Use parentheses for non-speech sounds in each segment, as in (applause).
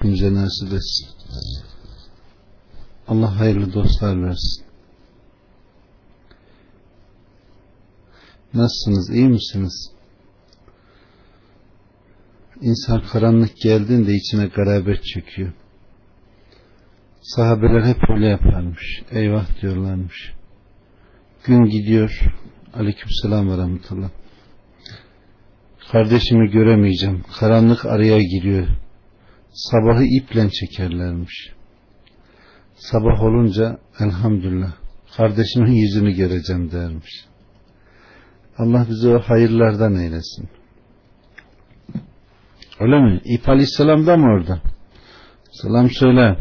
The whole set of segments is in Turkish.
hepimize nasip etsin. Allah hayırlı dostlar versin. Nasılsınız? İyi misiniz? İnsan karanlık geldiğinde içine garabet çekiyor. Sahabeler hep öyle yaparmış. Eyvah diyorlarmış. Gün gidiyor. Aleykümselam ve rahmetullah. Kardeşimi göremeyeceğim. Karanlık araya giriyor. Sabahı iple çekerlermiş. Sabah olunca elhamdülillah kardeşimin yüzünü göreceğim dermiş. Allah bizi o hayırlardan eylesin. Öyle mi? İp Aleyhisselam da mı orada? Selam söyle.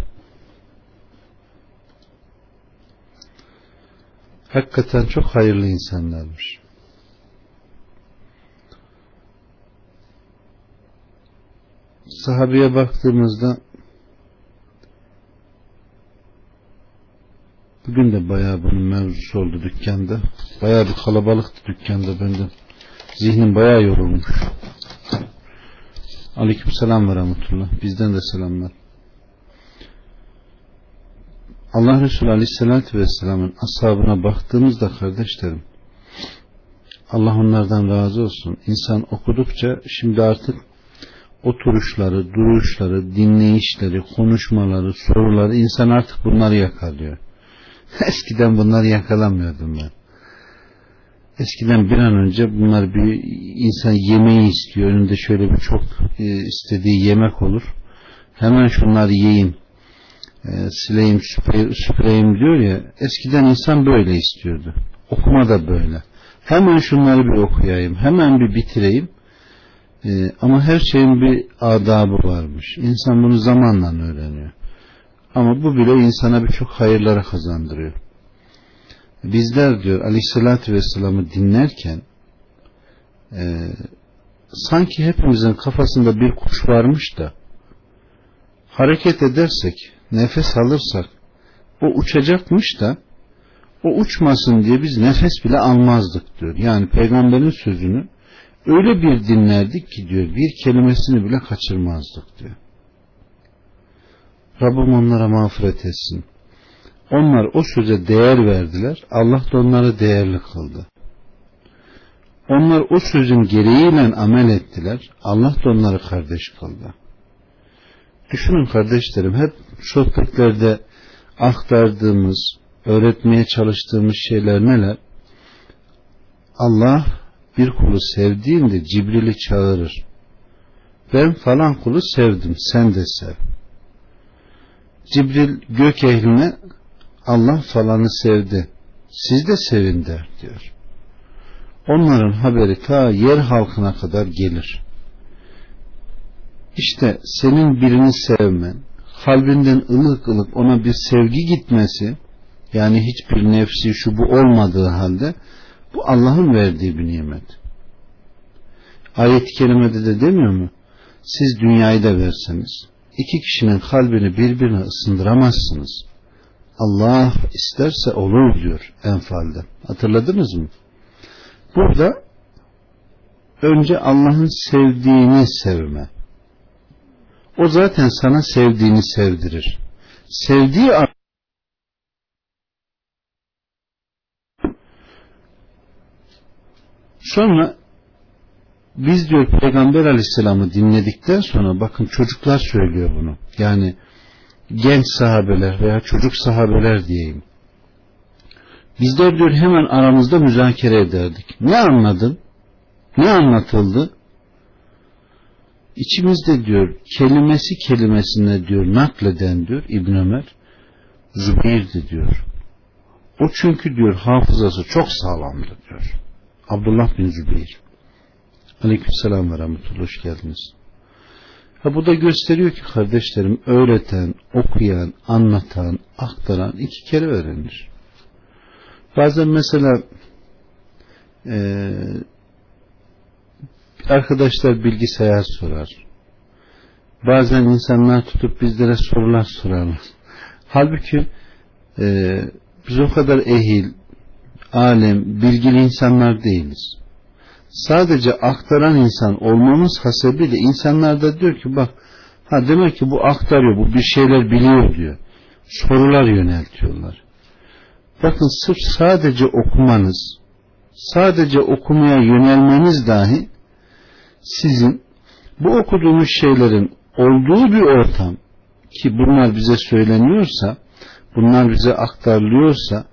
Hakikaten çok hayırlı insanlarmış. Sahabeye baktığımızda bugün de bayağı bunun mevzusu oldu dükkanda. Bayağı bir kalabalıktı dükkanda bende. Zihnim bayağı yorulmuş. Aleyküm selam ve rahmetullah. Bizden de selamlar. Allah Resulü Aleyhisselatü Vesselam'ın ashabına baktığımızda kardeşlerim Allah onlardan razı olsun. İnsan okudukça şimdi artık oturuşları, duruşları, dinleyişleri, konuşmaları, soruları insan artık bunları yakalıyor. (laughs) Eskiden bunları yakalamıyordum ben. Eskiden bir an önce bunlar bir insan yemeği istiyor. Önünde şöyle bir çok e, istediği yemek olur. Hemen şunları yiyeyim, e, sileyim, süpüreyim, süpüreyim diyor ya. Eskiden insan böyle istiyordu. Okuma da böyle. Hemen şunları bir okuyayım, hemen bir bitireyim. E, ama her şeyin bir adabı varmış. İnsan bunu zamanla öğreniyor. Ama bu bile insana birçok hayırlara kazandırıyor bizler diyor aleyhissalatü vesselam'ı dinlerken e, sanki hepimizin kafasında bir kuş varmış da hareket edersek nefes alırsak o uçacakmış da o uçmasın diye biz nefes bile almazdık diyor. Yani peygamberin sözünü öyle bir dinlerdik ki diyor bir kelimesini bile kaçırmazdık diyor. Rabbim onlara mağfiret etsin. Onlar o söze değer verdiler. Allah da onları değerli kıldı. Onlar o sözün gereğiyle amel ettiler. Allah da onları kardeş kıldı. Düşünün kardeşlerim hep sohbetlerde aktardığımız, öğretmeye çalıştığımız şeyler neler? Allah bir kulu sevdiğinde Cibril'i çağırır. Ben falan kulu sevdim, sen de sev. Cibril gök ehline Allah falanı sevdi. Siz de sevin der diyor. Onların haberi ta yer halkına kadar gelir. İşte senin birini sevmen, kalbinden ılık ılık ona bir sevgi gitmesi, yani hiçbir nefsi şu bu olmadığı halde bu Allah'ın verdiği bir nimet. Ayet-i kerimede de demiyor mu? Siz dünyayı da verseniz iki kişinin kalbini birbirine ısındıramazsınız. Allah isterse olur diyor Enfal'de. Hatırladınız mı? Burada önce Allah'ın sevdiğini sevme. O zaten sana sevdiğini sevdirir. Sevdiği Sonra biz diyor Peygamber Aleyhisselam'ı dinledikten sonra bakın çocuklar söylüyor bunu. Yani genç sahabeler veya çocuk sahabeler diyeyim. Bizler diyor hemen aramızda müzakere ederdik. Ne anladın? Ne anlatıldı? İçimizde diyor kelimesi kelimesine diyor nakleden diyor İbn Ömer Zübeyir'di diyor. O çünkü diyor hafızası çok sağlamdı diyor. Abdullah bin Zübeyir. Aleykümselam ve rahmetullah hoş geldiniz. Ha bu da gösteriyor ki kardeşlerim öğreten, okuyan, anlatan, aktaran iki kere öğrenir. Bazen mesela e, arkadaşlar bilgisayar sorar. Bazen insanlar tutup bizlere sorular sorarlar. Halbuki e, biz o kadar ehil, alem, bilgili insanlar değiliz sadece aktaran insan olmamız hasebiyle insanlar da diyor ki bak Ha demek ki bu aktarıyor, bu bir şeyler biliyor diyor. Sorular yöneltiyorlar. Bakın sırf sadece okumanız, sadece okumaya yönelmeniz dahi sizin bu okuduğunuz şeylerin olduğu bir ortam ki bunlar bize söyleniyorsa, bunlar bize aktarılıyorsa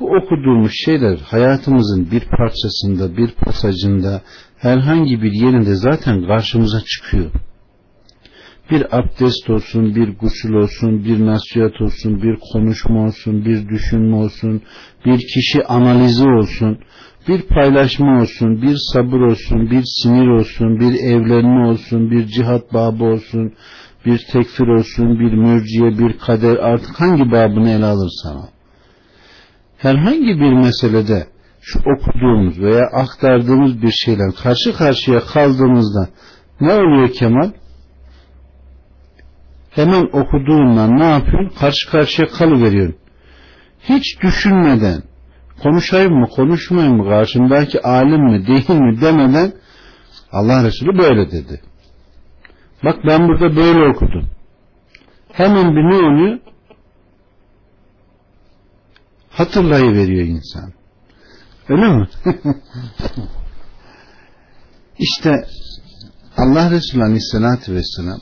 bu okuduğumuz şeyler hayatımızın bir parçasında, bir pasajında, herhangi bir yerinde zaten karşımıza çıkıyor. Bir abdest olsun, bir gusül olsun, bir nasihat olsun, bir konuşma olsun, bir düşünme olsun, bir kişi analizi olsun, bir paylaşma olsun, bir sabır olsun, bir sinir olsun, bir evlenme olsun, bir cihat babı olsun, bir tekfir olsun, bir mürciye, bir kader artık hangi babını ele alırsan al. Herhangi bir meselede şu okuduğumuz veya aktardığımız bir şeyler karşı karşıya kaldığımızda ne oluyor Kemal? Hemen okuduğundan ne yapıyorsun? Karşı karşıya kalıveriyorsun. Hiç düşünmeden konuşayım mı konuşmayayım mı karşımdaki alim mi değil mi demeden Allah Resulü böyle dedi. Bak ben burada böyle okudum. Hemen bir ne oluyor? Hatırlayıveriyor insan. Öyle mi? (laughs) İşte Allah Resulü Aleyhisselatü Vesselam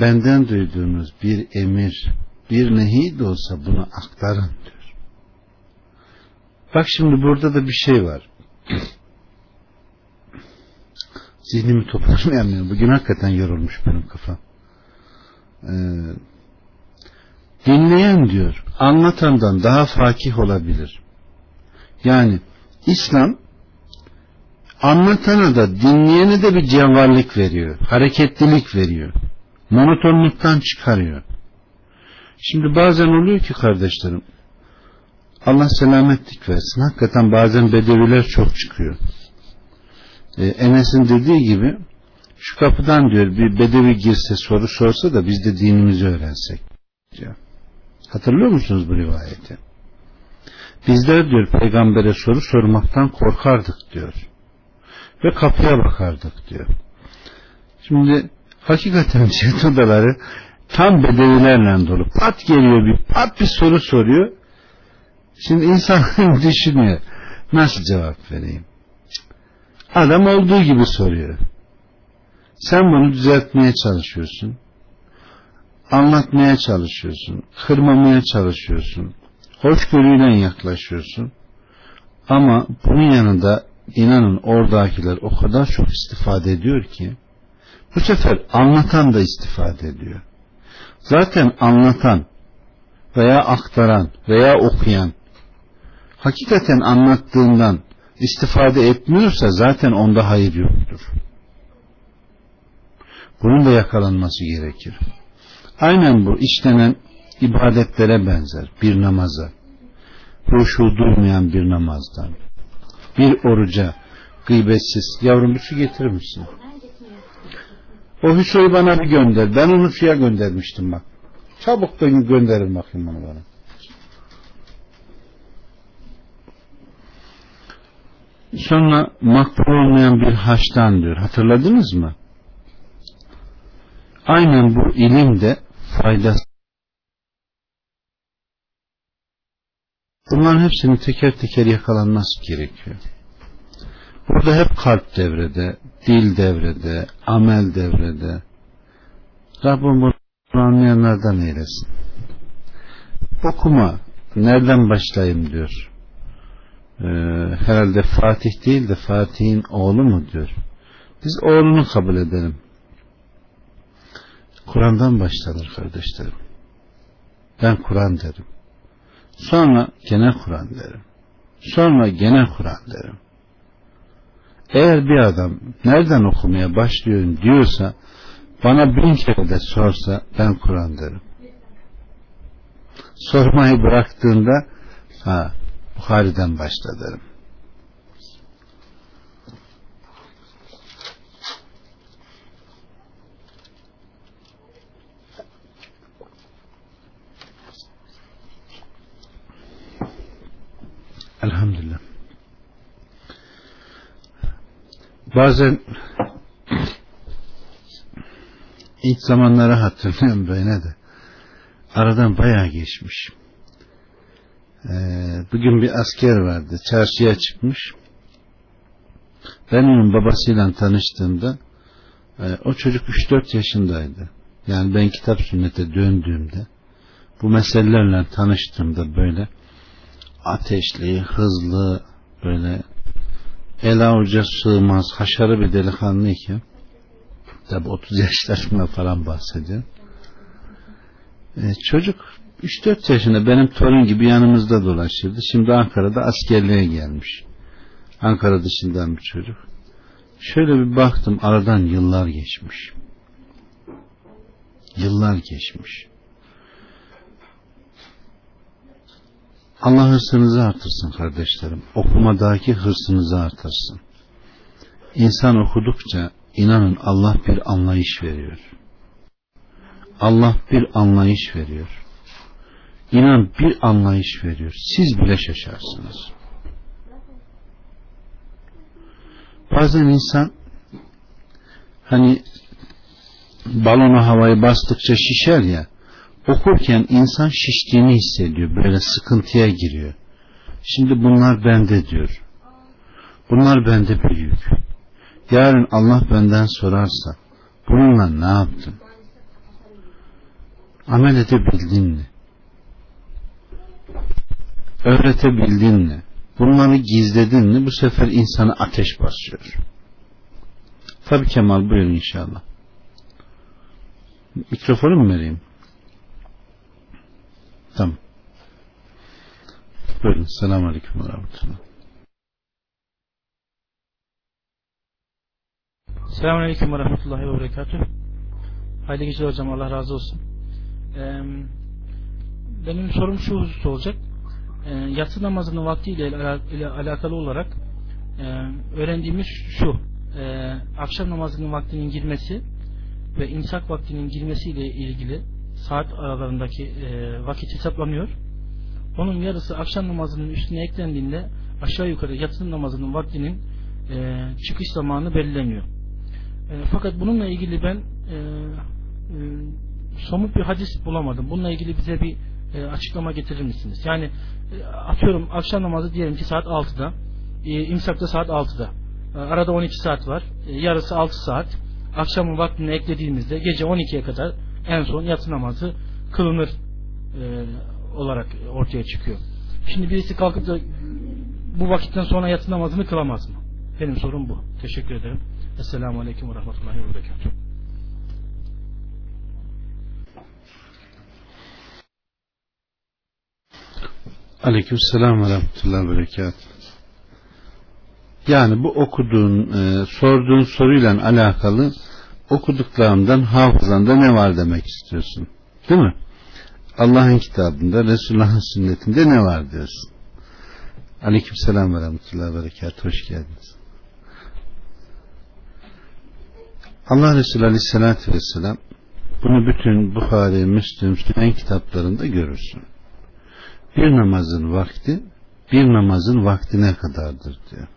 benden duyduğunuz bir emir, bir nehi de olsa bunu aktarın diyor. Bak şimdi burada da bir şey var. Zihnimi toparlayamıyorum. Bugün hakikaten yorulmuş benim kafam. Ee, dinleyen diyor anlatandan daha fakih olabilir. Yani İslam anlatana da dinleyene de bir cevvallik veriyor. Hareketlilik veriyor. Monotonluktan çıkarıyor. Şimdi bazen oluyor ki kardeşlerim Allah selametlik versin. Hakikaten bazen bedeviler çok çıkıyor. Ee, Enes'in dediği gibi şu kapıdan diyor bir bedevi girse soru sorsa da biz de dinimizi öğrensek diyor. Hatırlıyor musunuz bu rivayeti? Bizler diyor peygambere soru sormaktan korkardık diyor. Ve kapıya bakardık diyor. Şimdi hakikaten (laughs) cihat odaları tam bedevilerle dolu. Pat geliyor bir pat bir soru soruyor. Şimdi insan (laughs) düşünüyor. Nasıl cevap vereyim? Adam olduğu gibi soruyor. Sen bunu düzeltmeye çalışıyorsun. Anlatmaya çalışıyorsun. Kırmamaya çalışıyorsun. Hoşgörüyle yaklaşıyorsun. Ama bunun yanında inanın oradakiler o kadar çok istifade ediyor ki bu sefer anlatan da istifade ediyor. Zaten anlatan veya aktaran veya okuyan hakikaten anlattığından istifade etmiyorsa zaten onda hayır yoktur. Bunun da yakalanması gerekir. Aynen bu işlenen ibadetlere benzer bir namaza. Ruşu duymayan bir namazdan. Bir oruca, gıybetsiz. Yavrum bir su getirir misin? O Hüso'yu bana bir gönder. Ben onu suya göndermiştim bak. Çabuk da gönderin bakayım onu bana. Sonra makbul olmayan bir haçtan diyor. Hatırladınız mı? Aynen bu ilim de faydası. Bunların hepsinin teker teker yakalanması gerekiyor. Burada hep kalp devrede, dil devrede, amel devrede. Rabbim bunu anlayanlardan eylesin. Okuma, nereden başlayayım diyor. Ee, herhalde Fatih değil de Fatih'in oğlu mu diyor. Biz oğlunu kabul edelim. Kur'an'dan başlanır kardeşlerim. Ben Kur'an derim. Sonra gene Kur'an derim. Sonra gene Kur'an derim. Eğer bir adam nereden okumaya başlıyorum diyorsa bana bin kere de sorsa ben Kur'an derim. Sormayı bıraktığında ha, Bukhari'den başla derim. Elhamdülillah. Bazen İlk zamanları hatırlıyorum böyle de. Aradan bayağı geçmiş. Ee, bugün bir asker vardı. Çarşıya çıkmış. Ben onun babasıyla tanıştığımda e, o çocuk 3-4 yaşındaydı. Yani ben kitap sünnete döndüğümde bu meselelerle tanıştığımda böyle ateşli, hızlı, böyle el avuca sığmaz, haşarı bir delikanlıyken tabi 30 yaşlarında falan bahsediyor. Ee, çocuk 3-4 yaşında benim torun gibi yanımızda dolaşırdı. Şimdi Ankara'da askerliğe gelmiş. Ankara dışından bir çocuk. Şöyle bir baktım aradan yıllar geçmiş. Yıllar geçmiş. Allah hırsınızı artırsın kardeşlerim. Okumadaki hırsınızı artırsın. İnsan okudukça inanın Allah bir anlayış veriyor. Allah bir anlayış veriyor. İnan bir anlayış veriyor. Siz bile şaşarsınız. Bazen insan hani balonu havayı bastıkça şişer ya okurken insan şiştiğini hissediyor. Böyle sıkıntıya giriyor. Şimdi bunlar bende diyor. Bunlar bende büyük. Yarın Allah benden sorarsa bununla ne yaptın? Amel edebildin mi? Öğretebildin mi? Bunları gizledin mi? Bu sefer insana ateş basıyor. Tabi Kemal buyurun inşallah. Mikrofonu mu vereyim? Tamam. Buyurun. Selamun Aleyküm ve Rahmetullah. Selamun Aleyküm ve Rahmetullahi ve Berekatuhu. Hayırlı geceler hocam. Allah razı olsun. Ee, benim sorum şu husus olacak. Ee, yatsı namazının vaktiyle ile alakalı olarak e, öğrendiğimiz şu. E, akşam namazının vaktinin girmesi ve imsak vaktinin girmesiyle ilgili saat aralarındaki e, vakit hesaplanıyor. Onun yarısı akşam namazının üstüne eklendiğinde aşağı yukarı yatsı namazının vaktinin e, çıkış zamanı belirleniyor. E, fakat bununla ilgili ben e, e, somut bir hadis bulamadım. Bununla ilgili bize bir e, açıklama getirir misiniz? Yani e, atıyorum akşam namazı diyelim ki saat 6'da, e, imsakta saat 6'da. E, arada 12 saat var. E, yarısı 6 saat. Akşamın vaktini eklediğimizde gece 12'ye kadar en son yatsı namazı kılınır e, olarak ortaya çıkıyor. Şimdi birisi kalkıp da bu vakitten sonra yatsı namazını kılamaz mı? Benim sorum bu. Teşekkür ederim. Esselamu Aleyküm ve Rahmetullahi ve Berekatuhu. Aleyküm selam ve rahmetullahi ve. Yani bu okuduğun, e, sorduğun soruyla alakalı okuduklarımdan hafızanda ne var demek istiyorsun. Değil mi? Allah'ın kitabında, Resulullah'ın sünnetinde ne var diyorsun. Aleyküm selam ve rahmetullahi ve berekat. Hoş geldiniz. Allah Resulü Aleyhisselatü Vesselam bunu bütün Bukhari, Müslüm, Sünen kitaplarında görürsün. Bir namazın vakti bir namazın vaktine kadardır diyor.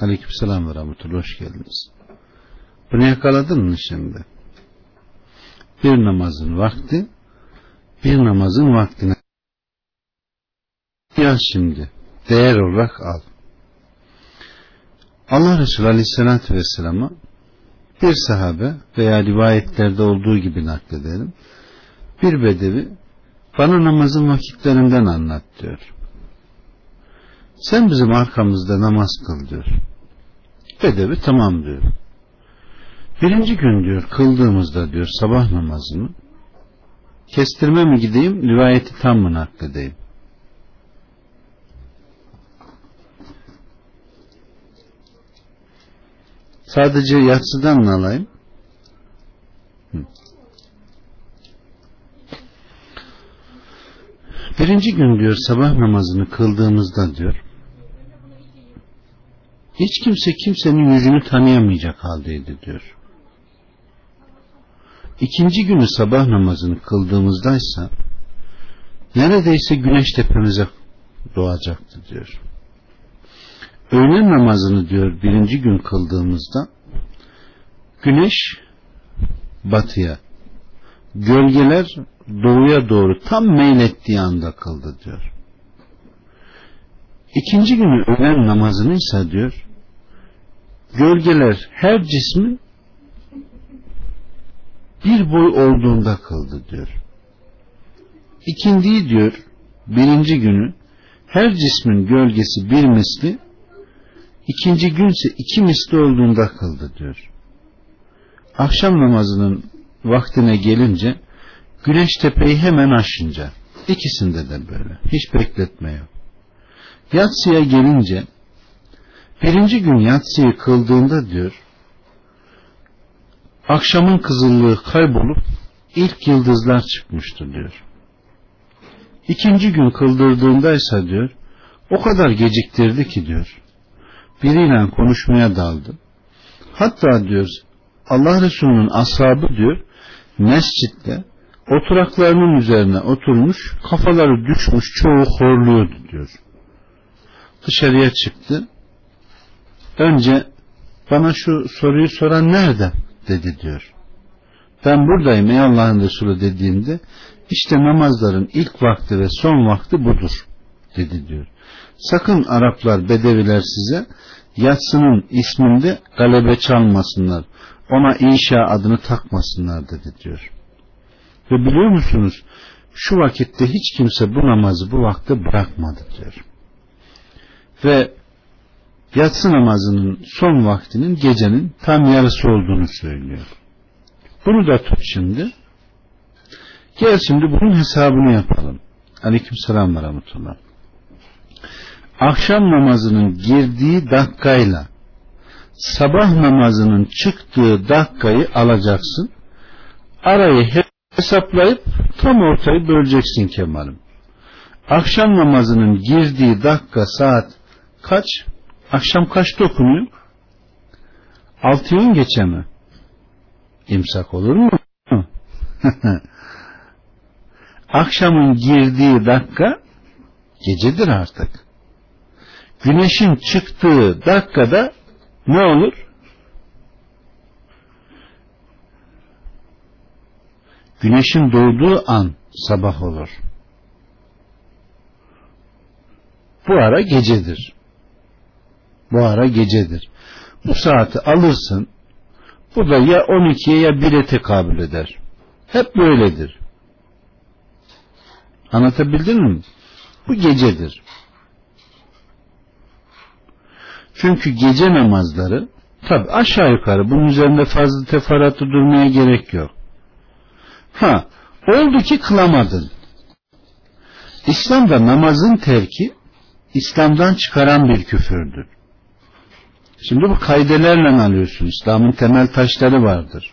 Aleykümselam ve rahmetullah hoş geldiniz. Bunu yakaladın mı şimdi? Bir namazın vakti bir namazın vaktine ya şimdi değer olarak al. Allah Resulü Aleyhisselatü Vesselam'a bir sahabe veya rivayetlerde olduğu gibi nakledelim. Bir bedevi bana namazın vakitlerinden anlat diyor. Sen bizim arkamızda namaz kıl diyor. Bedevi tamam diyor. Birinci gün diyor kıldığımızda diyor sabah namazını kestirme mi gideyim rivayeti tam mı nakledeyim? Sadece yatsıdan mı alayım? Birinci gün diyor sabah namazını kıldığımızda diyor hiç kimse kimsenin yüzünü tanıyamayacak haldeydi diyor. İkinci günü sabah namazını kıldığımızdaysa neredeyse güneş tepemize doğacaktı diyor. Öğlen namazını diyor birinci gün kıldığımızda güneş batıya, gölgeler doğuya doğru tam meylettiği anda kıldı diyor. İkinci günü öğlen namazını ise diyor, gölgeler her cismin bir boy olduğunda kıldı diyor. İkindiyi diyor, birinci günü her cismin gölgesi bir misli, ikinci günse iki misli olduğunda kıldı diyor. Akşam namazının vaktine gelince güneş tepeyi hemen aşınca ikisinde de böyle hiç bekletme yok. Yatsıya gelince birinci gün yatsıyı kıldığında diyor akşamın kızıllığı kaybolup ilk yıldızlar çıkmıştı diyor. İkinci gün kıldırdığında ise diyor o kadar geciktirdi ki diyor biriyle konuşmaya daldı. Hatta diyor Allah Resulü'nün ashabı diyor mescitte oturaklarının üzerine oturmuş kafaları düşmüş çoğu horluyordu diyor. Dışarıya çıktı. Önce bana şu soruyu soran nerede dedi diyor. Ben buradayım ey Allah'ın Resulü dediğimde işte namazların ilk vakti ve son vakti budur dedi diyor. Sakın Araplar, Bedeviler size yatsının isminde galebe çalmasınlar. Ona inşa adını takmasınlar dedi diyor. Ve biliyor musunuz şu vakitte hiç kimse bu namazı bu vakte bırakmadı diyor. Ve yatsı namazının son vaktinin gecenin tam yarısı olduğunu söylüyor. Bunu da tut şimdi. Gel şimdi bunun hesabını yapalım. Aleyküm selam ve rahmetullah. Akşam namazının girdiği dakikayla sabah namazının çıktığı dakikayı alacaksın. Arayı hesaplayıp tam ortayı böleceksin Kemal'im. Akşam namazının girdiği dakika saat kaç? Akşam kaçta okunuyor? Altı yıl geçe mi? İmsak olur mu? (laughs) Akşamın girdiği dakika gecedir artık. Güneşin çıktığı dakikada ne olur? Güneşin doğduğu an sabah olur. Bu ara gecedir. Bu ara gecedir. Bu saati alırsın. Bu da ya 12'ye ya 1'e tekabül eder. Hep böyledir. Anlatabildim mi? Bu gecedir. Çünkü gece namazları tabi aşağı yukarı bunun üzerinde fazla teferruatlı durmaya gerek yok. Ha, oldu ki kılamadın. İslam'da namazın terki İslam'dan çıkaran bir küfürdür. Şimdi bu kaydelerle alıyorsun. İslam'ın temel taşları vardır.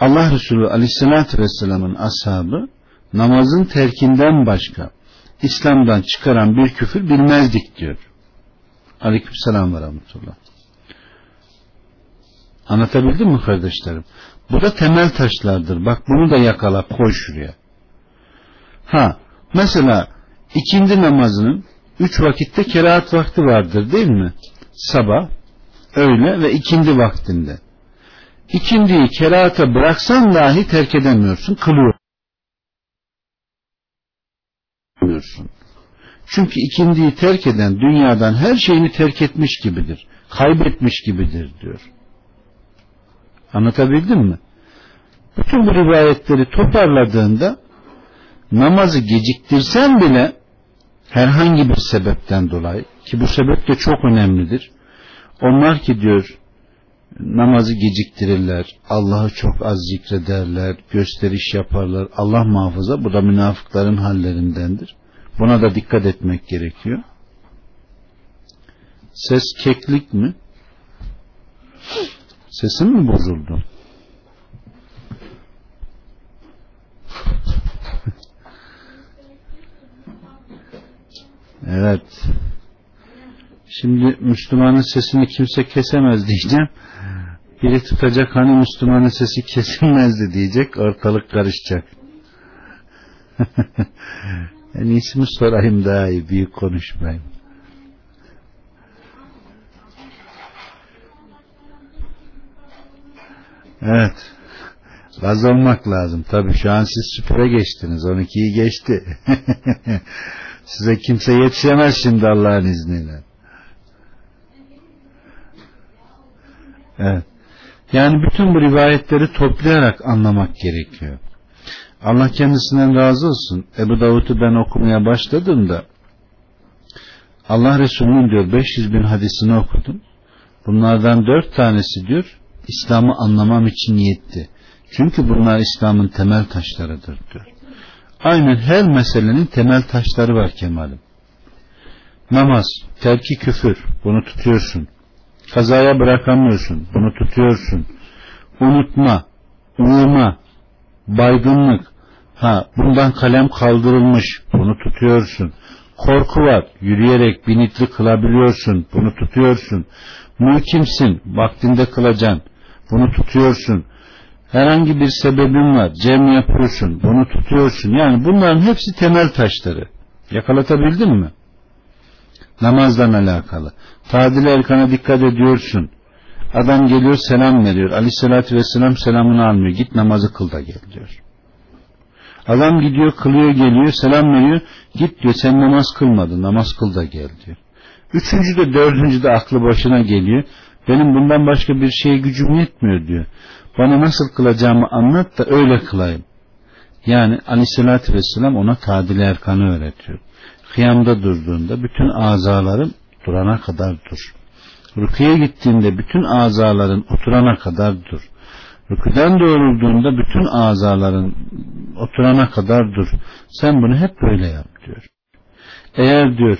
Allah Resulü Aleyhisselatü Vesselam'ın ashabı namazın terkinden başka İslam'dan çıkaran bir küfür bilmezdik diyor. Aleykümselam ve rahmetullah. Anlatabildim mi kardeşlerim? Bu da temel taşlardır. Bak bunu da yakala koy şuraya. Ha mesela ikindi namazının üç vakitte kerahat vakti vardır değil mi? Sabah, öğle ve ikindi vaktinde. İkindiyi kerahata bıraksan dahi terk edemiyorsun, kılıyor. Çünkü ikindiyi terk eden dünyadan her şeyini terk etmiş gibidir. Kaybetmiş gibidir diyor. Anlatabildim mi? Bütün bu rivayetleri toparladığında namazı geciktirsen bile herhangi bir sebepten dolayı ki bu sebep de çok önemlidir. Onlar ki diyor namazı geciktirirler, Allah'ı çok az zikrederler, gösteriş yaparlar. Allah muhafaza bu da münafıkların hallerindendir. Buna da dikkat etmek gerekiyor. Ses keklik mi? Sesin mi bozuldu? Evet. Şimdi Müslümanın sesini kimse kesemez diyeceğim. Biri tutacak hani Müslümanın sesi kesilmezdi diyecek. Ortalık karışacak. (laughs) en iyisi mi sorayım daha iyi. Büyük konuşmayayım. Evet. Laz olmak lazım. Tabii şu an siz süpüre geçtiniz. 12'yi geçti. (laughs) Size kimse yetişemez şimdi Allah'ın izniyle. Evet. Yani bütün bu rivayetleri toplayarak anlamak gerekiyor. Allah kendisinden razı olsun. Ebu Davud'u ben okumaya başladığımda Allah Resulü'nün diyor 500 bin hadisini okudum. Bunlardan dört tanesi diyor İslam'ı anlamam için yetti. Çünkü bunlar İslam'ın temel taşlarıdır diyor. Aynen her meselenin temel taşları var Kemal'im. Namaz, terki küfür, bunu tutuyorsun. Kazaya bırakamıyorsun, bunu tutuyorsun. Unutma, uyuma, baygınlık, ha bundan kalem kaldırılmış, bunu tutuyorsun. Korku var, yürüyerek binitli kılabiliyorsun, bunu tutuyorsun. Muhkimsin, vaktinde kılacaksın, bunu tutuyorsun. Herhangi bir sebebin var, cem yapıyorsun, bunu tutuyorsun. Yani bunların hepsi temel taşları. Yakalatabildin mi? Namazdan alakalı. Tadil erkana dikkat ediyorsun. Adam geliyor selam veriyor. Aleyhissalatü vesselam selamını almıyor. Git namazı kıl da gel diyor. Adam gidiyor kılıyor geliyor selam veriyor. Git diyor sen namaz kılmadın namaz kıl da gel diyor. Üçüncü de dördüncü de aklı başına geliyor. Benim bundan başka bir şeye gücüm yetmiyor diyor. Bana nasıl kılacağımı anlat da öyle kılayım. Yani aleyhissalatü vesselam ona tadil erkanı öğretiyor. Kıyamda durduğunda bütün azaların durana kadar dur. Rüküye gittiğinde bütün azaların oturana kadar dur. Rüküden doğrulduğunda bütün azaların oturana kadar dur. Sen bunu hep böyle yap diyor. Eğer diyor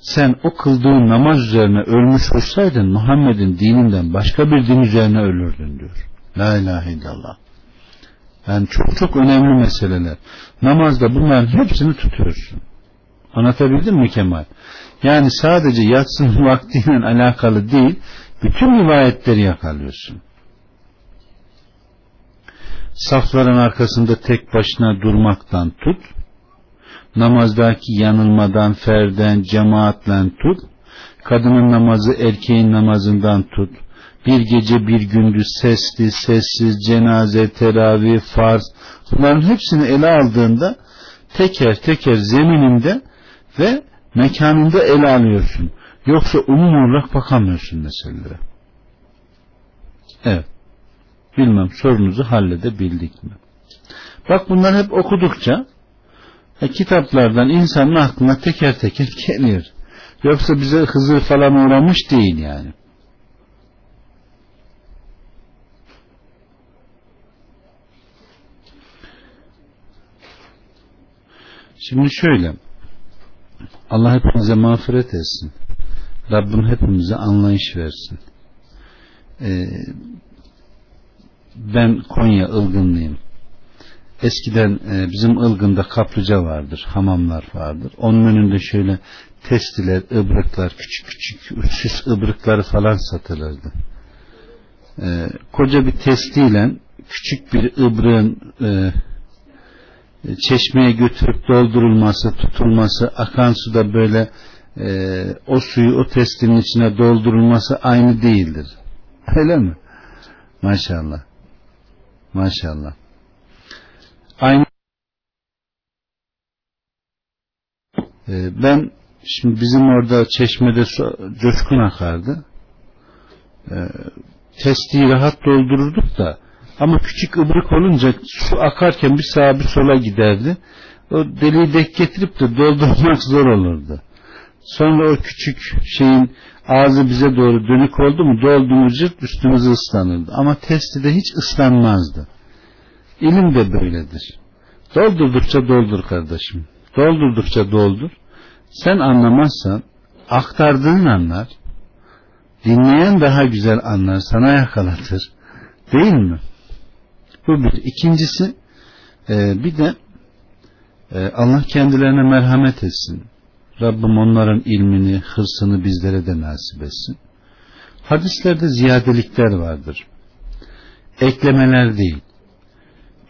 sen o kıldığın namaz üzerine ölmüş olsaydın Muhammed'in dininden başka bir din üzerine ölürdün diyor. La ilahe illallah. Yani çok çok önemli meseleler. Namazda bunların hepsini tutuyorsun. Anlatabildim mi Kemal? Yani sadece yatsın (laughs) vaktiyle alakalı değil, bütün rivayetleri yakalıyorsun. Safların arkasında tek başına durmaktan tut, namazdaki yanılmadan, ferden, cemaatle tut, kadının namazı erkeğin namazından tut, bir gece bir gündüz sesli, sessiz, cenaze, teravih, farz, bunların hepsini ele aldığında teker teker zemininde ve mekanında ele alıyorsun. Yoksa umum olarak bakamıyorsun meselelere. Evet. Bilmem sorunuzu halledebildik mi? Bak bunlar hep okudukça e, kitaplardan insanın aklına teker teker geliyor. Yoksa bize Hızır falan uğramış değil yani. Şimdi şöyle Allah hepimize mağfiret etsin. Rabbim hepimize anlayış versin. Ee, ben Konya ılgınlıyım. Eskiden e, bizim ılgında kaplıca vardır, hamamlar vardır. Onun önünde şöyle testiler, ıbrıklar, küçük küçük süs ıbrıkları falan satılırdı. Ee, koca bir testiyle küçük bir ıbrığın e, çeşmeye götürüp doldurulması, tutulması, akan suda böyle e, o suyu o testinin içine doldurulması aynı değildir. (laughs) Öyle mi? Maşallah. Maşallah. Aynı e, ben şimdi bizim orada çeşmede su, coşkun akardı. E, testiyi rahat doldururduk da ama küçük ıbrık olunca su akarken bir sağa bir sola giderdi. O deliği dek getirip de doldurmak zor olurdu. Sonra o küçük şeyin ağzı bize doğru dönük oldu mu dolduğumuz cırt üstümüzü ıslanırdı. Ama testide hiç ıslanmazdı. İlim de böyledir. Doldurdukça doldur kardeşim. Doldurdukça doldur. Sen anlamazsan aktardığın anlar dinleyen daha güzel anlar sana yakalatır. Değil mi? Bu bir. İkincisi e, bir de e, Allah kendilerine merhamet etsin. Rabbim onların ilmini, hırsını bizlere de nasip etsin. Hadislerde ziyadelikler vardır. Eklemeler değil.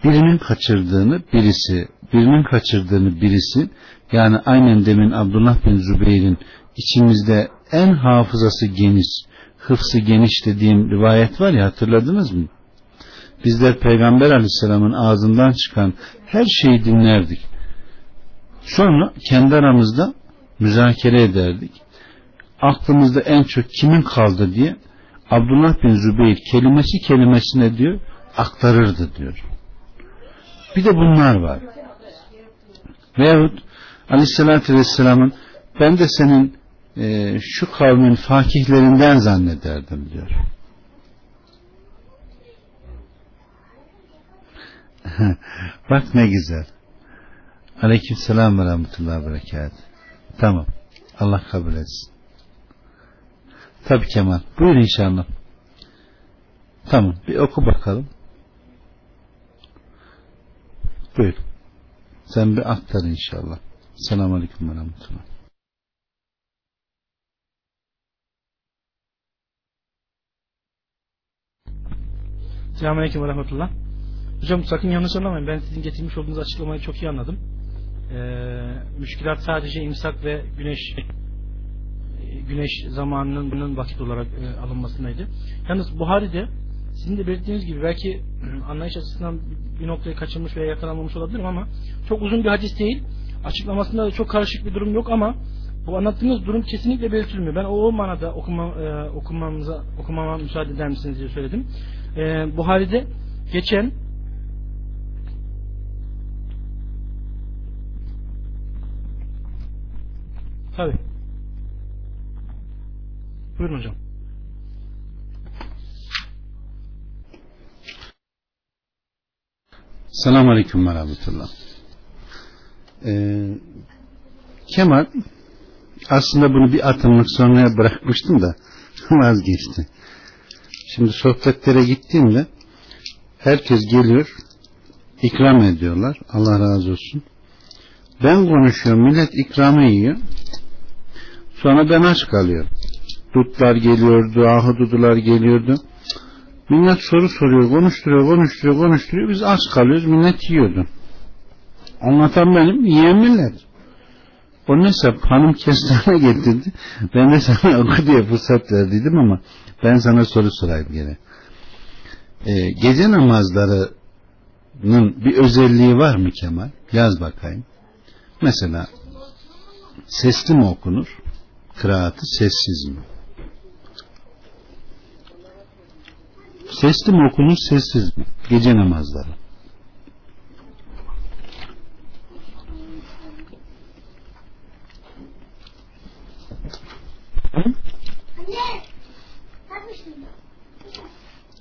Birinin kaçırdığını birisi, birinin kaçırdığını birisi, yani aynen demin Abdullah bin Zübeyir'in içimizde en hafızası geniş, hıfsı geniş dediğim rivayet var ya hatırladınız mı? Bizler Peygamber aleyhisselamın ağzından çıkan her şeyi dinlerdik. Sonra kendi aramızda müzakere ederdik. Aklımızda en çok kimin kaldı diye Abdullah bin Zübeyir kelimesi kelimesine diyor aktarırdı diyor. Bir de bunlar var. Veyahut Aleyhisselatü Vesselam'ın ben de senin e, şu kavmin fakihlerinden zannederdim diyor. (laughs) Bak ne güzel. Aleyküm selam ve rahmetullahi berekat. Tamam. Allah kabul etsin. Tabi Kemal. Buyur inşallah. Tamam. Bir oku bakalım. Buyur. Sen bir aktar inşallah. Selamun Aleyküm ve Rahmetullah. Selamun Aleyküm ve Rahmetullah. Hocam sakın yanlış anlamayın. Ben sizin getirmiş olduğunuz açıklamayı çok iyi anladım. Ee, müşkilat sadece imsak ve güneş güneş zamanının vakit olarak e, alınmasındaydı. Yalnız Buhari'de sizin de belirttiğiniz gibi belki (clears throat) anlayış açısından bir noktayı kaçırmış veya yakalanmamış olabilirim ama çok uzun bir hadis değil. Açıklamasında da çok karışık bir durum yok ama bu anlattığınız durum kesinlikle belirtilmiyor. Ben o, o manada okuma, e, okumamıza, okumama müsaade eder misiniz diye söyledim. E, Buhari'de geçen Tabi. Buyurun hocam. Selamun Aleyküm ve Rahmetullah. Ee, Kemal aslında bunu bir atımlık sonraya bırakmıştım da (laughs) vazgeçti. Şimdi sohbetlere gittiğimde herkes geliyor ikram ediyorlar. Allah razı olsun. Ben konuşuyorum millet ikramı yiyor. Sonra ben aç kalıyorum. Dutlar geliyordu, ahududular geliyordu. Millet soru soruyor, konuşturuyor, konuşturuyor, konuşturuyor. Biz aç kalıyoruz, millet yiyordu. Anlatan benim, yiyen millet. Onun hesap hanım kestane (laughs) getirdi. Ben de sana oku diye fırsat verdiydim ama ben sana soru sorayım gene. Ee, gece namazlarının bir özelliği var mı Kemal? Yaz bakayım. Mesela sesli mi okunur? Kıraatı sessiz mi? Sesli mi okunur, sessiz mi? Gece namazları.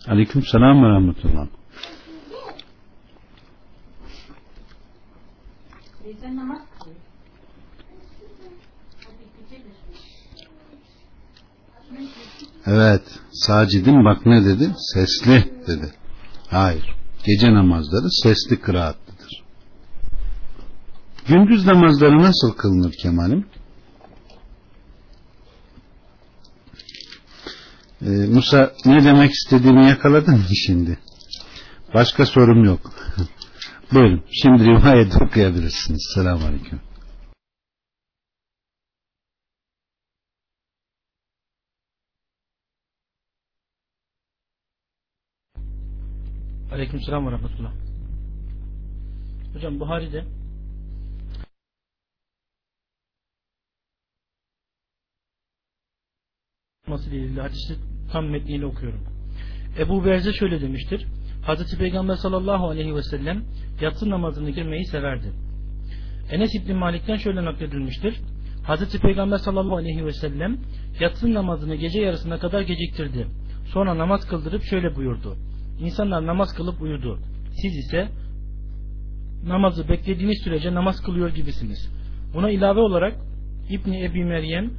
Aleyküm selam ve rahmetullah. Evet. Sacidin bak ne dedi? Sesli dedi. Hayır. Gece namazları sesli kıraatlıdır. Gündüz namazları nasıl kılınır Kemal'im? Ee, Musa ne demek istediğini yakaladın mı şimdi? Başka sorum yok. (laughs) Buyurun. Şimdi rivayet okuyabilirsiniz. Selamun Aleyküm. Aleykümselam ve rahmetullah. Hocam Buhari'de ilgili hadisi tam metniyle okuyorum. Ebu Berze şöyle demiştir. Hazreti Peygamber sallallahu aleyhi ve sellem yatsı namazını girmeyi severdi. Enes İbni Malik'ten şöyle nakledilmiştir. Hazreti Peygamber sallallahu aleyhi ve sellem yatsı namazını gece yarısına kadar geciktirdi. Sonra namaz kıldırıp şöyle buyurdu. İnsanlar namaz kılıp uyudu. Siz ise namazı beklediğiniz sürece namaz kılıyor gibisiniz. Buna ilave olarak İbni Ebi Meryem,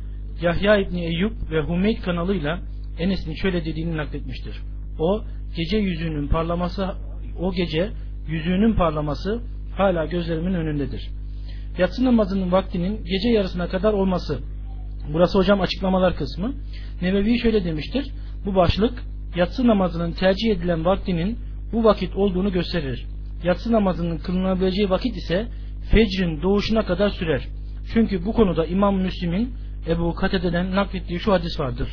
Yahya İbni Eyüp ve Humeyd kanalıyla Enes'in şöyle dediğini nakletmiştir. O gece yüzüğünün parlaması o gece yüzüğünün parlaması hala gözlerimin önündedir. Yatsı namazının vaktinin gece yarısına kadar olması. Burası hocam açıklamalar kısmı. Nebevi şöyle demiştir. Bu başlık yatsı namazının tercih edilen vaktinin bu vakit olduğunu gösterir. Yatsı namazının kılınabileceği vakit ise fecrin doğuşuna kadar sürer. Çünkü bu konuda İmam Müslim'in Ebu Katede'den naklettiği şu hadis vardır.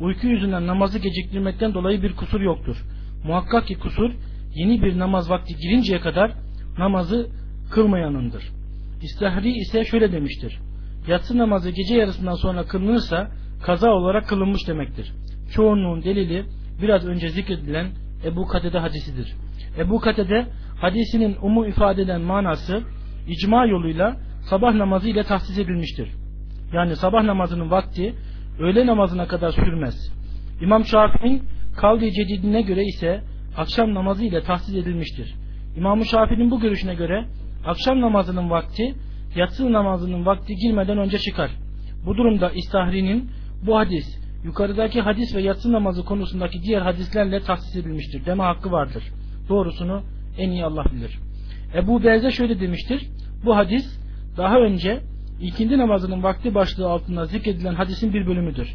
Uyku yüzünden namazı geciktirmekten dolayı bir kusur yoktur. Muhakkak ki kusur yeni bir namaz vakti girinceye kadar namazı kılmayanındır. İstihri ise şöyle demiştir. Yatsı namazı gece yarısından sonra kılınırsa kaza olarak kılınmış demektir. Çoğunluğun delili biraz önce zikredilen Ebu Katede hadisidir. Ebu Katede hadisinin umu ifade eden manası icma yoluyla sabah namazı ile tahsis edilmiştir. Yani sabah namazının vakti öğle namazına kadar sürmez. İmam Şafii'nin kavli cedidine göre ise akşam namazı ile tahsis edilmiştir. İmam Şafii'nin bu görüşüne göre akşam namazının vakti yatsı namazının vakti girmeden önce çıkar. Bu durumda İstahri'nin bu hadis yukarıdaki hadis ve yatsı namazı konusundaki diğer hadislerle tahsis edilmiştir deme hakkı vardır. Doğrusunu en iyi Allah bilir. Ebu Berze şöyle demiştir. Bu hadis daha önce ikindi namazının vakti başlığı altında zikredilen hadisin bir bölümüdür.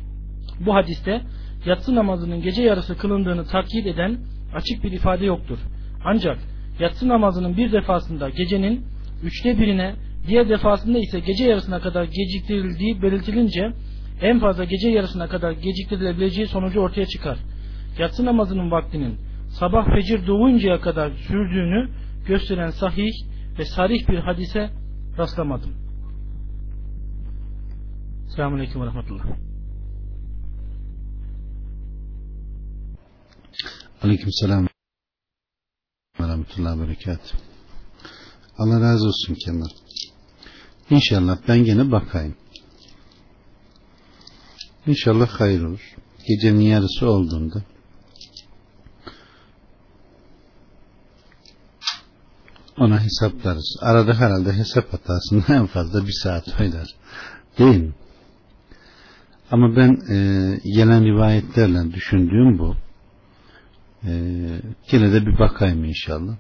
Bu hadiste yatsı namazının gece yarısı kılındığını takyit eden açık bir ifade yoktur. Ancak yatsı namazının bir defasında gecenin üçte birine diğer defasında ise gece yarısına kadar geciktirildiği belirtilince en fazla gece yarısına kadar geciktirilebileceği sonucu ortaya çıkar. Yatsı namazının vaktinin sabah fecir doğuncaya kadar sürdüğünü gösteren sahih ve sarih bir hadise rastlamadım. Selamun Aleyküm ve Rahmetullah. Aleyküm selam ve rahmetullahi ve. Allah razı olsun Kemal. İnşallah ben gene bakayım. İnşallah hayır olur. Gecenin yarısı olduğunda ona hesaplarız. Arada herhalde hesap hatasında (laughs) en fazla bir saat oynar. Değil mi? Ama ben e, gelen rivayetlerle düşündüğüm bu. E, gene de bir bakayım inşallah.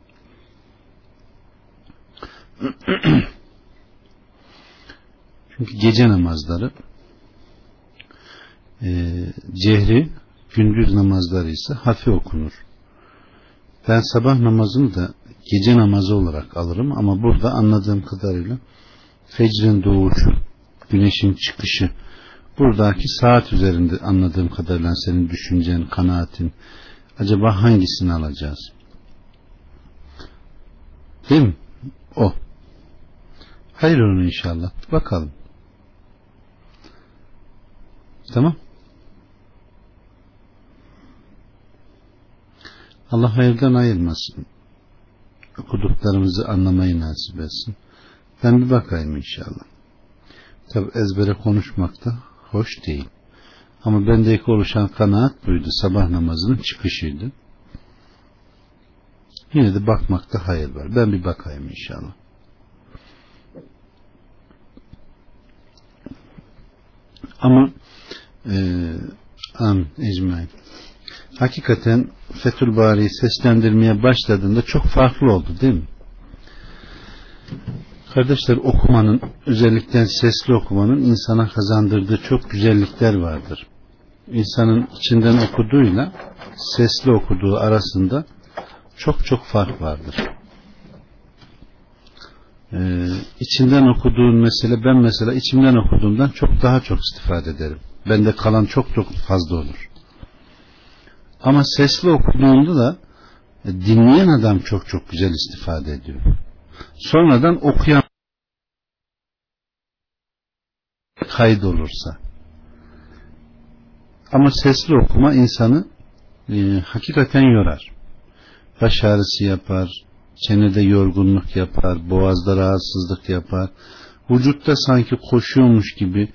(clears throat) Çünkü gece namazları e, cehri gündüz namazları ise hafif okunur. Ben sabah namazını da gece namazı olarak alırım ama burada anladığım kadarıyla fecrin doğuşu, güneşin çıkışı buradaki saat üzerinde anladığım kadarıyla senin düşüncen, kanaatin acaba hangisini alacağız? Değil mi? O. Hayır onu inşallah. Bakalım. Tamam. Allah hayırdan ayırmasın. Okuduklarımızı anlamayı nasip etsin. Ben bir bakayım inşallah. Tabi ezbere konuşmak da hoş değil. Ama bendeki oluşan kanaat buydu. Sabah namazının çıkışıydı. Yine de bakmakta hayır var. Ben bir bakayım inşallah. Ama e, an ecmain hakikaten Fethül Bari'yi seslendirmeye başladığında çok farklı oldu değil mi? Kardeşler okumanın özellikle sesli okumanın insana kazandırdığı çok güzellikler vardır. İnsanın içinden okuduğuyla sesli okuduğu arasında çok çok fark vardır. Ee, içinden okuduğun mesele ben mesela içimden okuduğumdan çok daha çok istifade ederim. Bende kalan çok çok fazla olur. Ama sesli okuduğunda da e, dinleyen adam çok çok güzel istifade ediyor. Sonradan okuyan kaydolursa. Ama sesli okuma insanı e, hakikaten yorar. Baş ağrısı yapar, çenede yorgunluk yapar, boğazda rahatsızlık yapar. Vücutta sanki koşuyormuş gibi,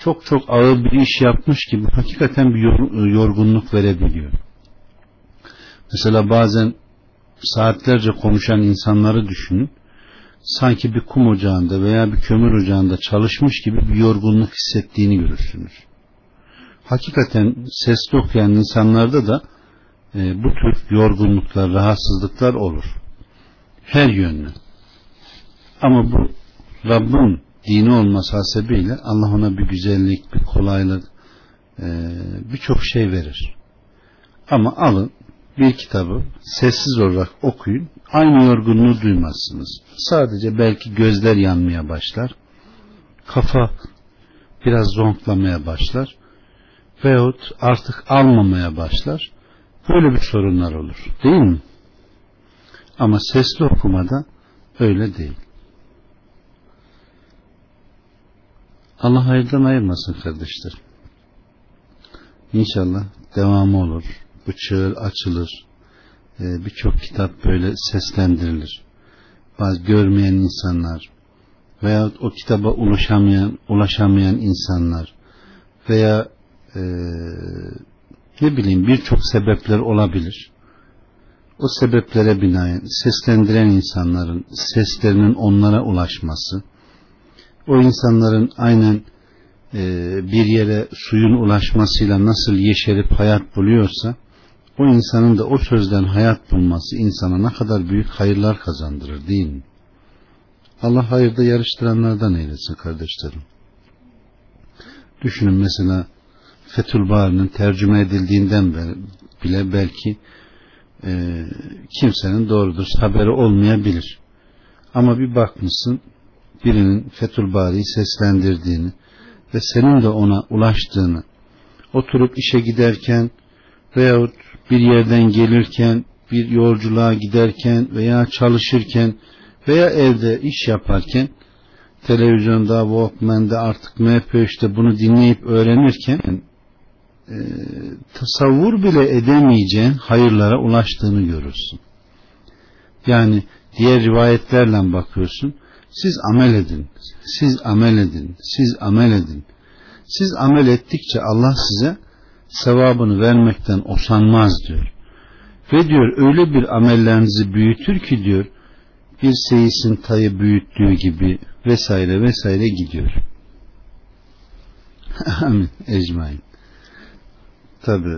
çok çok ağır bir iş yapmış gibi hakikaten bir yorgunluk verebiliyor. Mesela bazen saatlerce konuşan insanları düşünün. Sanki bir kum ocağında veya bir kömür ocağında çalışmış gibi bir yorgunluk hissettiğini görürsünüz. Hakikaten sesli okuyan insanlarda da e, bu tür yorgunluklar, rahatsızlıklar olur. Her yönlü. Ama bu Rabbin dini olması hasebiyle Allah ona bir güzellik, bir kolaylık, e, birçok şey verir. Ama alın bir kitabı sessiz olarak okuyun. Aynı yorgunluğu duymazsınız. Sadece belki gözler yanmaya başlar. Kafa biraz zonklamaya başlar. Veyahut artık almamaya başlar. Böyle bir sorunlar olur. Değil mi? Ama sesli okumada öyle değil. Allah hayırdan ayırmasın kardeşler. İnşallah devamı olur. Bu çığır açılır. Ee, Birçok kitap böyle seslendirilir. Bazı görmeyen insanlar veya o kitaba ulaşamayan ulaşamayan insanlar veya e, ne bileyim birçok sebepler olabilir. O sebeplere binaen seslendiren insanların seslerinin onlara ulaşması, o insanların aynen e, bir yere suyun ulaşmasıyla nasıl yeşerip hayat buluyorsa, o insanın da o sözden hayat bulması insana ne kadar büyük hayırlar kazandırır değil mi? Allah hayırda yarıştıranlardan eylesin kardeşlerim. Düşünün mesela Fethül Bari'nin tercüme edildiğinden bile belki e, kimsenin doğrudur haberi olmayabilir. Ama bir bakmışsın birinin Fethül Bari'yi seslendirdiğini ve senin de ona ulaştığını oturup işe giderken veyahut bir yerden gelirken bir yolculuğa giderken veya çalışırken veya evde iş yaparken televizyonda, Walkman'de artık MP3'te bunu dinleyip öğrenirken e, tasavvur bile edemeyeceğin hayırlara ulaştığını görürsün. Yani diğer rivayetlerle bakıyorsun. Siz amel edin, siz amel edin, siz amel edin. Siz amel ettikçe Allah size sevabını vermekten osanmaz diyor. Ve diyor öyle bir amellerinizi büyütür ki diyor bir seyisin tayı büyüttüğü gibi vesaire vesaire gidiyor. (laughs) Amin. Ecmain. Tabi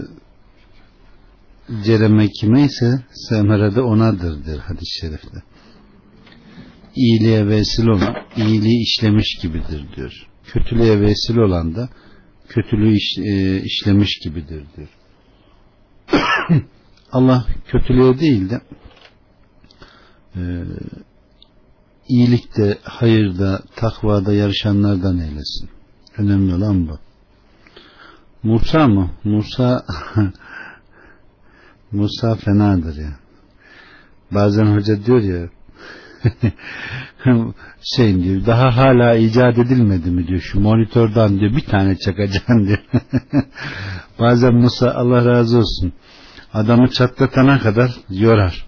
cereme kime ise semere de onadır der hadis-i şerifte. İyiliğe vesile olan iyiliği işlemiş gibidir diyor. Kötülüğe vesile olan da kötülüğü iş, e, işlemiş gibidir diyor. (coughs) Allah kötülüğe değil de e, iyilikte, hayırda, takvada yarışanlardan eylesin. Önemli olan bu. Musa mı? Musa (laughs) Musa fenadır ya. Bazen hoca diyor ya şey diyor daha hala icat edilmedi mi diyor şu monitörden diyor bir tane çakacaksın diyor. (laughs) Bazen Musa Allah razı olsun adamı çatlatana kadar yorar.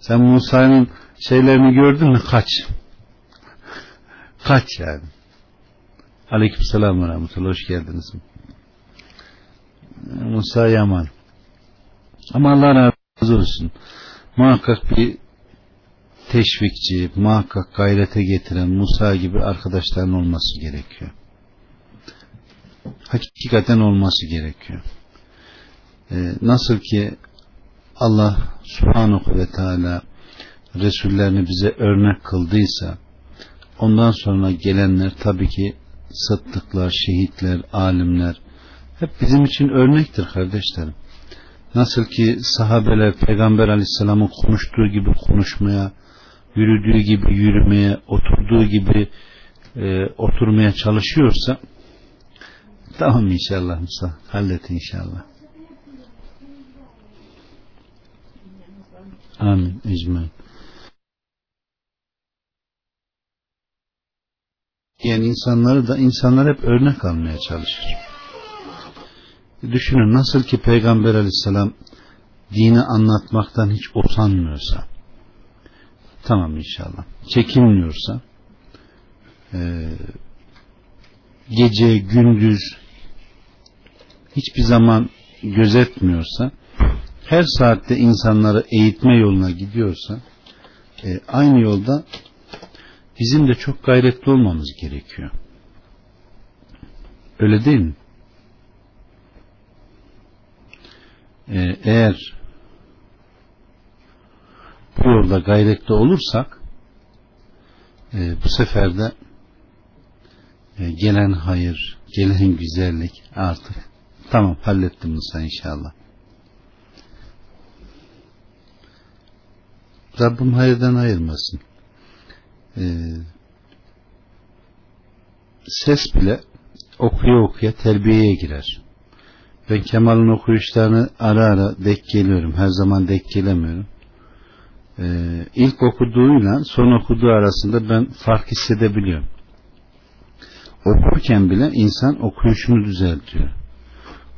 Sen Musa'nın şeylerini gördün mü? Kaç. Kaç yani. Aleyküm selam ve rahmetullah. Hoş geldiniz. Musa Yaman. Ama Allah razı olsun. Muhakkak bir teşvikçi, muhakkak gayrete getiren Musa gibi arkadaşların olması gerekiyor. Hakikaten olması gerekiyor. Ee, nasıl ki Allah subhanahu ve teala Resullerini bize örnek kıldıysa ondan sonra gelenler tabii ki sıddıklar, şehitler, alimler hep bizim için örnektir kardeşlerim. Nasıl ki sahabeler Peygamber aleyhisselamın konuştuğu gibi konuşmaya, yürüdüğü gibi yürümeye, oturduğu gibi e, oturmaya çalışıyorsa tamam inşallah Musa hallet inşallah. Amin. İcmain. Yani insanları da insanlar hep örnek almaya çalışır. Düşünün nasıl ki Peygamber aleyhisselam dini anlatmaktan hiç utanmıyorsa tamam inşallah çekinmiyorsa e, gece gündüz hiçbir zaman gözetmiyorsa her saatte insanları eğitme yoluna gidiyorsa e, aynı yolda bizim de çok gayretli olmamız gerekiyor. Öyle değil mi? Ee, eğer bu yolda gayretli olursak e, bu sefer de e, gelen hayır, gelen güzellik artık tamam hallettim Musa inşallah. Rabbim hayırdan ayırmasın. Ee, ses bile okuya okuya terbiyeye girer. Ben Kemal'in okuyuşlarını ara ara denk geliyorum. Her zaman denk gelemiyorum. E, ilk okuduğuyla son okuduğu arasında ben fark hissedebiliyorum. Okurken bile insan okuyuşunu düzeltiyor.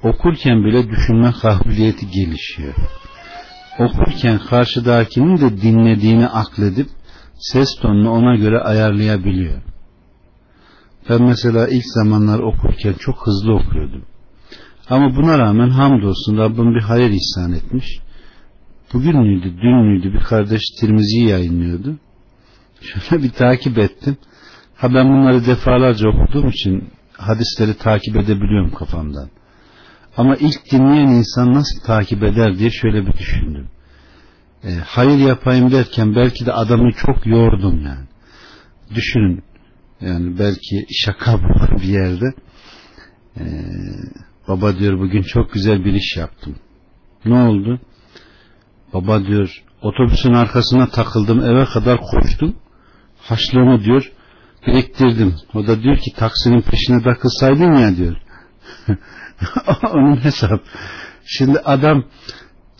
Okurken bile düşünme kabiliyeti gelişiyor. Okurken karşıdakinin de dinlediğini akledip ses tonunu ona göre ayarlayabiliyor. Ben mesela ilk zamanlar okurken çok hızlı okuyordum. Ama buna rağmen hamdolsun Rabbim bir hayır ihsan etmiş. Bugün müydü, dün müydü bir kardeş Tirmizi'yi yayınlıyordu. Şöyle bir takip ettim. Ha ben bunları defalarca okuduğum için hadisleri takip edebiliyorum kafamdan. Ama ilk dinleyen insan nasıl takip eder diye şöyle bir düşündüm. E, hayır yapayım derken belki de adamı çok yordum yani. Düşünün yani belki şaka (laughs) bu bir yerde. E, baba diyor bugün çok güzel bir iş yaptım. Ne oldu? Baba diyor otobüsün arkasına takıldım eve kadar koştum. Haçlığımı diyor biriktirdim. O da diyor ki taksinin peşine takılsaydın ya diyor. (laughs) Onun hesap. Şimdi adam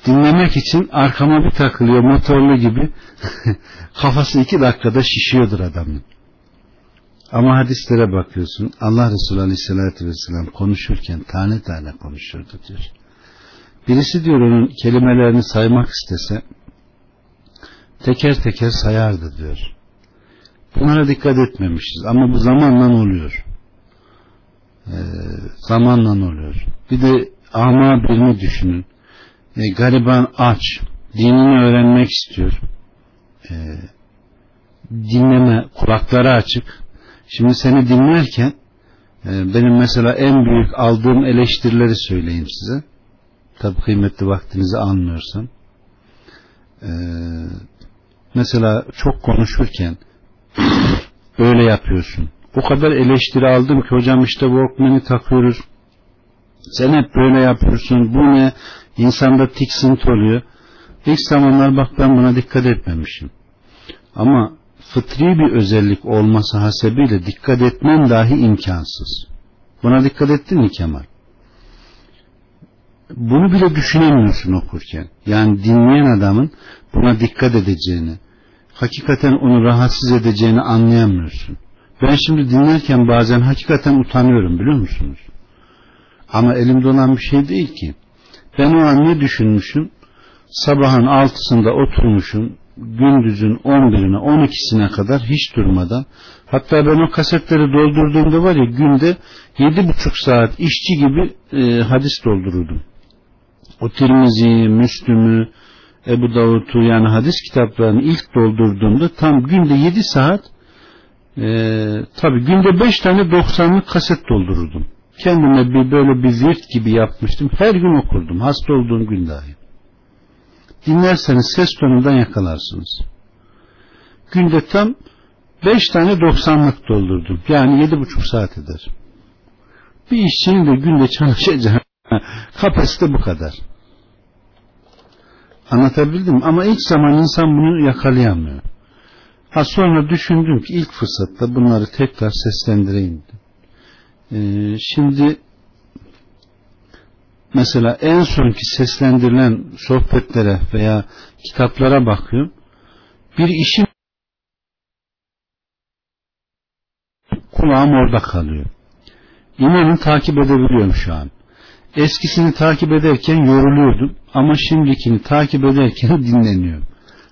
dinlemek için arkama bir takılıyor motorlu gibi. (laughs) Kafası iki dakikada şişiyordur adamın. Ama hadislere bakıyorsun. Allah Resulü Aleyhisselatü Vesselam konuşurken tane tane konuşurdu diyor. Birisi diyor onun kelimelerini saymak istese teker teker sayardı diyor. Bunlara dikkat etmemişiz ama bu zamanla oluyor. Ee, zamanla oluyor. Bir de ama birini düşünün. Ee, gariban aç, dinini öğrenmek istiyor. Ee, dinleme, kulakları açık. Şimdi seni dinlerken e, benim mesela en büyük aldığım eleştirileri söyleyeyim size. Tabi kıymetli vaktinizi anlıyorsam. Ee, mesela çok konuşurken (clears throat) öyle yapıyorsun. O kadar eleştiri aldım ki hocam işte Walkman'i takıyoruz. Sen hep böyle yapıyorsun. Bu ne? İnsanda tiksinti oluyor. İlk zamanlar bak ben buna dikkat etmemişim. Ama fıtri bir özellik olması hasebiyle dikkat etmen dahi imkansız. Buna dikkat ettin mi Kemal? Bunu bile düşünemiyorsun okurken. Yani dinleyen adamın buna dikkat edeceğini, hakikaten onu rahatsız edeceğini anlayamıyorsun. Ben şimdi dinlerken bazen hakikaten utanıyorum biliyor musunuz? Ama elimde olan bir şey değil ki. Ben o an ne düşünmüşüm? Sabahın altısında oturmuşum, gündüzün 11'ine 12'sine kadar hiç durmadan hatta ben o kasetleri doldurduğumda var ya günde 7,5 saat işçi gibi e, hadis doldururdum. O Tirmizi, Müslüm'ü, Ebu Davud'u yani hadis kitaplarını ilk doldurduğumda tam günde 7 saat e, tabi günde 5 tane 90'lık kaset doldururdum. Kendime bir böyle bir virt gibi yapmıştım. Her gün okurdum. Hasta olduğum gün dahi. Dinlerseniz ses tonundan yakalarsınız. Günde tam 5 tane 90'lık doldurdum. Yani 7,5 saat eder. Bir işçinin de günde çalışacağı (laughs) kapasite bu kadar. Anlatabildim? Ama ilk zaman insan bunu yakalayamıyor. Ha sonra düşündüm ki ilk fırsatta bunları tekrar seslendireyim. Ee, şimdi mesela en sonki seslendirilen sohbetlere veya kitaplara bakıyorum. Bir işin kulağım orada kalıyor. İnanın takip edebiliyorum şu an. Eskisini takip ederken yoruluyordum ama şimdikini takip ederken (laughs) dinleniyorum.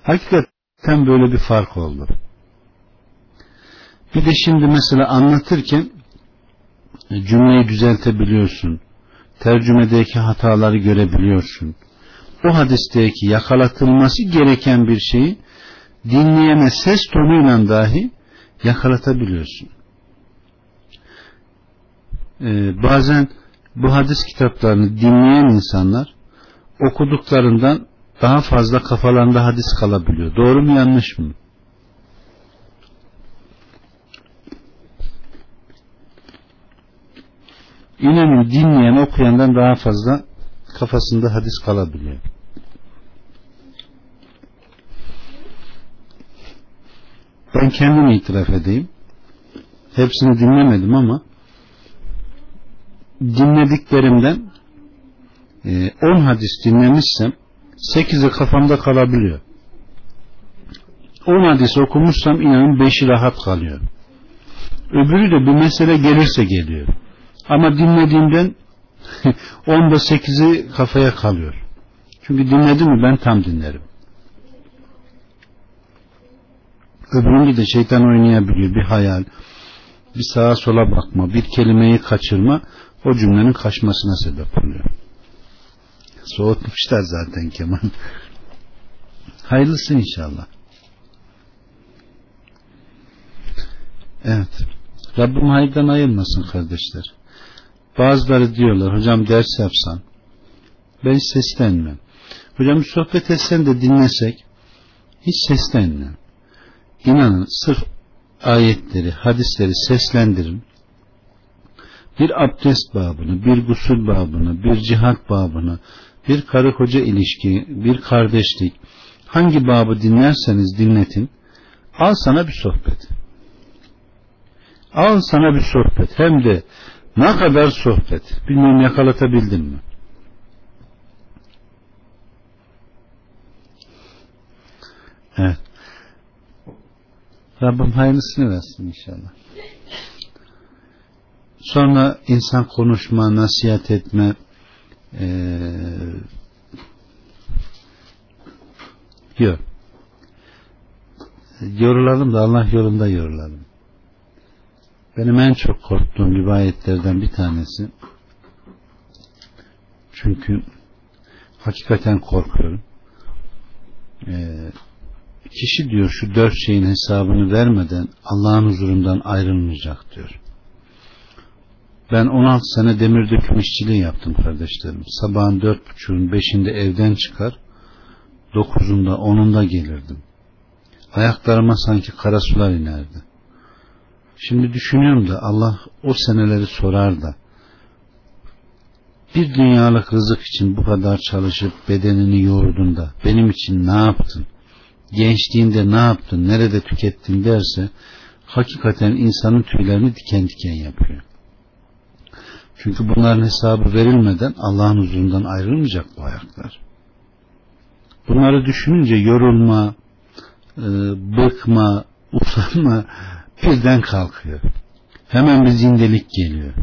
Hakikaten böyle bir fark oldu. Bir de şimdi mesela anlatırken cümleyi düzeltebiliyorsun. Tercümedeki hataları görebiliyorsun. O hadisteki yakalatılması gereken bir şeyi dinleyene ses tonuyla dahi yakalatabiliyorsun. Ee, bazen bu hadis kitaplarını dinleyen insanlar okuduklarından daha fazla kafalarında hadis kalabiliyor. Doğru mu yanlış mı? İnanın dinleyen okuyandan daha fazla kafasında hadis kalabiliyor. Ben kendim itiraf edeyim. Hepsini dinlemedim ama dinlediklerimden 10 e, hadis dinlemişsem 8'i kafamda kalabiliyor. 10 hadis okumuşsam inanın 5'i rahat kalıyor. Öbürü de bir mesele gelirse geliyor. Ama dinlediğimden (laughs) 10'da 8'i kafaya kalıyor. Çünkü dinledim mi ben tam dinlerim. Öbüründe de şeytan oynayabiliyor. Bir hayal, bir sağa sola bakma, bir kelimeyi kaçırma o cümlenin kaçmasına sebep oluyor. Soğutmuşlar zaten Kemal. Hayırlısı inşallah. Evet. Rabbim hayırdan ayırmasın kardeşler. Bazıları diyorlar hocam ders yapsan ben seslenmem. Hocam sohbet etsen de dinlesek hiç seslenmem. İnanın sırf ayetleri, hadisleri seslendirin. Bir abdest babını, bir gusül babını, bir cihat babını, bir karı koca ilişki, bir kardeşlik, hangi babı dinlerseniz dinletin, al sana bir sohbet. Al sana bir sohbet. Hem de ne kadar sohbet. Bilmiyorum yakalatabildin mi? Evet. Rabbim hayırlısını versin inşallah. Sonra insan konuşma, nasihat etme, ee, yok. Yorulalım da Allah yolunda yorulalım. Benim en çok korktuğum rivayetlerden bir tanesi. Çünkü hakikaten korkuyorum. Ee, kişi diyor şu dört şeyin hesabını vermeden Allah'ın huzurundan ayrılmayacak diyor. Ben 16 sene demir döküm işçiliği yaptım kardeşlerim. Sabahın dört buçuğun beşinde evden çıkar, dokuzunda onunda gelirdim. Ayaklarıma sanki kara sular inerdi. Şimdi düşünüyorum da Allah o seneleri sorar da bir dünyalık rızık için bu kadar çalışıp bedenini yordun da benim için ne yaptın? Gençliğinde ne yaptın? Nerede tükettin derse hakikaten insanın tüylerini diken diken yapıyor. Çünkü bunların hesabı verilmeden Allah'ın huzurundan ayrılmayacak bu ayaklar. Bunları düşününce yorulma, e, bıkma, usanma birden kalkıyor. Hemen bir zindelik geliyor.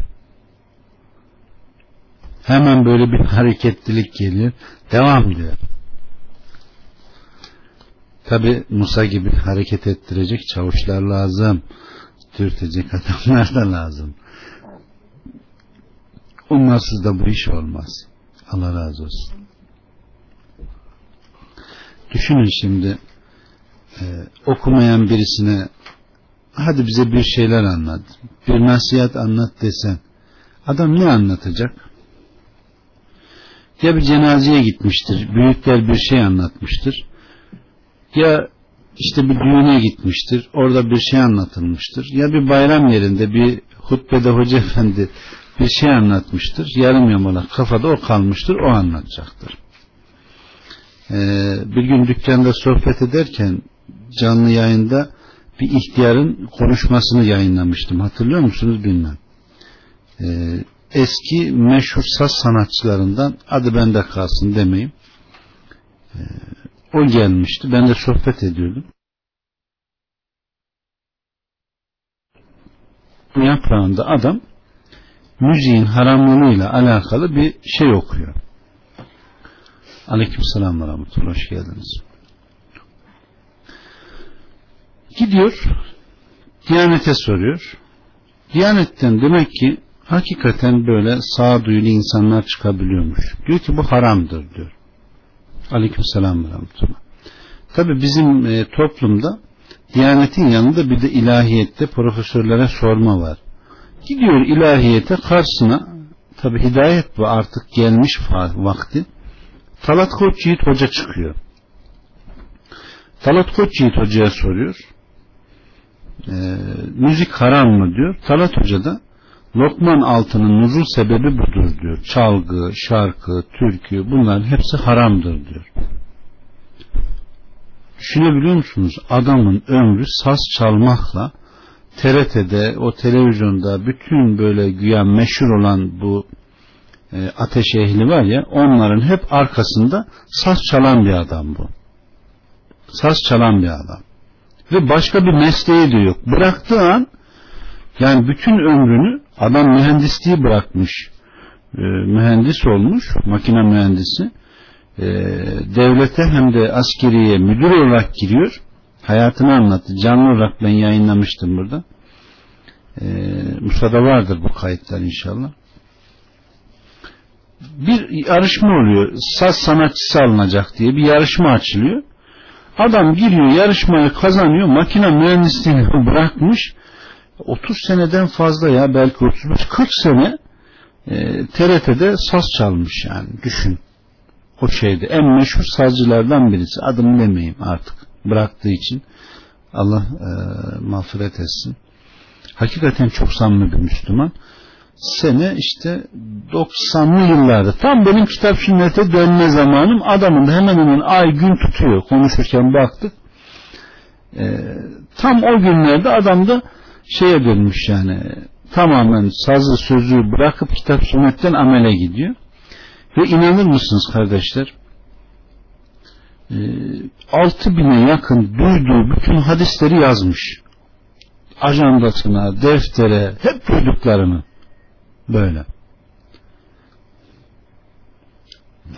Hemen böyle bir hareketlilik geliyor. Devam diyor. Tabi Musa gibi hareket ettirecek çavuşlar lazım. Dürtecek adamlar da lazım. Onlarsız da bu iş olmaz. Allah razı olsun. Düşünün şimdi e, okumayan birisine hadi bize bir şeyler anlat. Bir nasihat anlat desen adam ne anlatacak? Ya bir cenazeye gitmiştir. Büyükler bir şey anlatmıştır. Ya işte bir düğüne gitmiştir. Orada bir şey anlatılmıştır. Ya bir bayram yerinde bir hutbede hoca (laughs) efendi bir şey anlatmıştır. Yarım yamalak kafada o kalmıştır. O anlatacaktır. Ee, bir gün dükkanda sohbet ederken canlı yayında bir ihtiyarın konuşmasını yayınlamıştım. Hatırlıyor musunuz bilmem. Ee, eski meşhur saz sanatçılarından adı bende kalsın demeyeyim. Ee, o gelmişti. Ben de sohbet ediyordum. Yaprağında adam müziğin haramlığıyla alakalı bir şey okuyor. Aleyküm selam ve. Hoş geldiniz. Gidiyor Diyanete soruyor. Diyanetten demek ki hakikaten böyle sağduyulu insanlar çıkabiliyormuş. Diyor ki bu haramdır diyor. Aleyküm selam ve. Tabi bizim e, toplumda Diyanetin yanında bir de ilahiyette profesörlere sorma var. Gidiyor ilahiyete karşısına tabi hidayet bu artık gelmiş vakti. Talat Koç Yiğit Hoca çıkıyor. Talat Koç Yiğit Hoca'ya soruyor. E, müzik haram mı diyor. Talat Hoca da Lokman altının nuzul sebebi budur diyor. Çalgı, şarkı, türkü bunların hepsi haramdır diyor. Düşünebiliyor musunuz? Adamın ömrü saz çalmakla TRT'de, o televizyonda bütün böyle güya meşhur olan bu e, ateş ehli var ya onların hep arkasında saz çalan bir adam bu. Saz çalan bir adam. ve başka bir mesleği de yok. Bıraktığı an yani bütün ömrünü adam mühendisliği bırakmış. E, mühendis olmuş, makine mühendisi. E, devlete hem de askeriye müdür olarak giriyor. Hayatını anlattı. Canlı olarak ben yayınlamıştım burada. E, Musa'da vardır bu kayıtlar inşallah. Bir yarışma oluyor. Saz sanatçısı alınacak diye bir yarışma açılıyor. Adam giriyor yarışmayı kazanıyor. Makine mühendisliğini (laughs) bırakmış. 30 seneden fazla ya belki 35 40 sene e, TRT'de saz çalmış yani düşün. O şeyde en meşhur sazcılardan birisi. Adını demeyeyim artık. Bıraktığı için. Allah e, mağfiret etsin. Hakikaten çok samimi bir Müslüman. Sene işte 90'lı yıllarda tam benim kitap sünnete dönme zamanım adamın da hemen hemen ay gün tutuyor. Konuşurken baktık. E, tam o günlerde adam da şeye dönmüş yani tamamen sazı sözü bırakıp kitap sünnetten amele gidiyor. Ve inanır mısınız kardeşler? E, 6 bine yakın duyduğu bütün hadisleri yazmış. Ajandasına, deftere, hep duyduklarını. Böyle.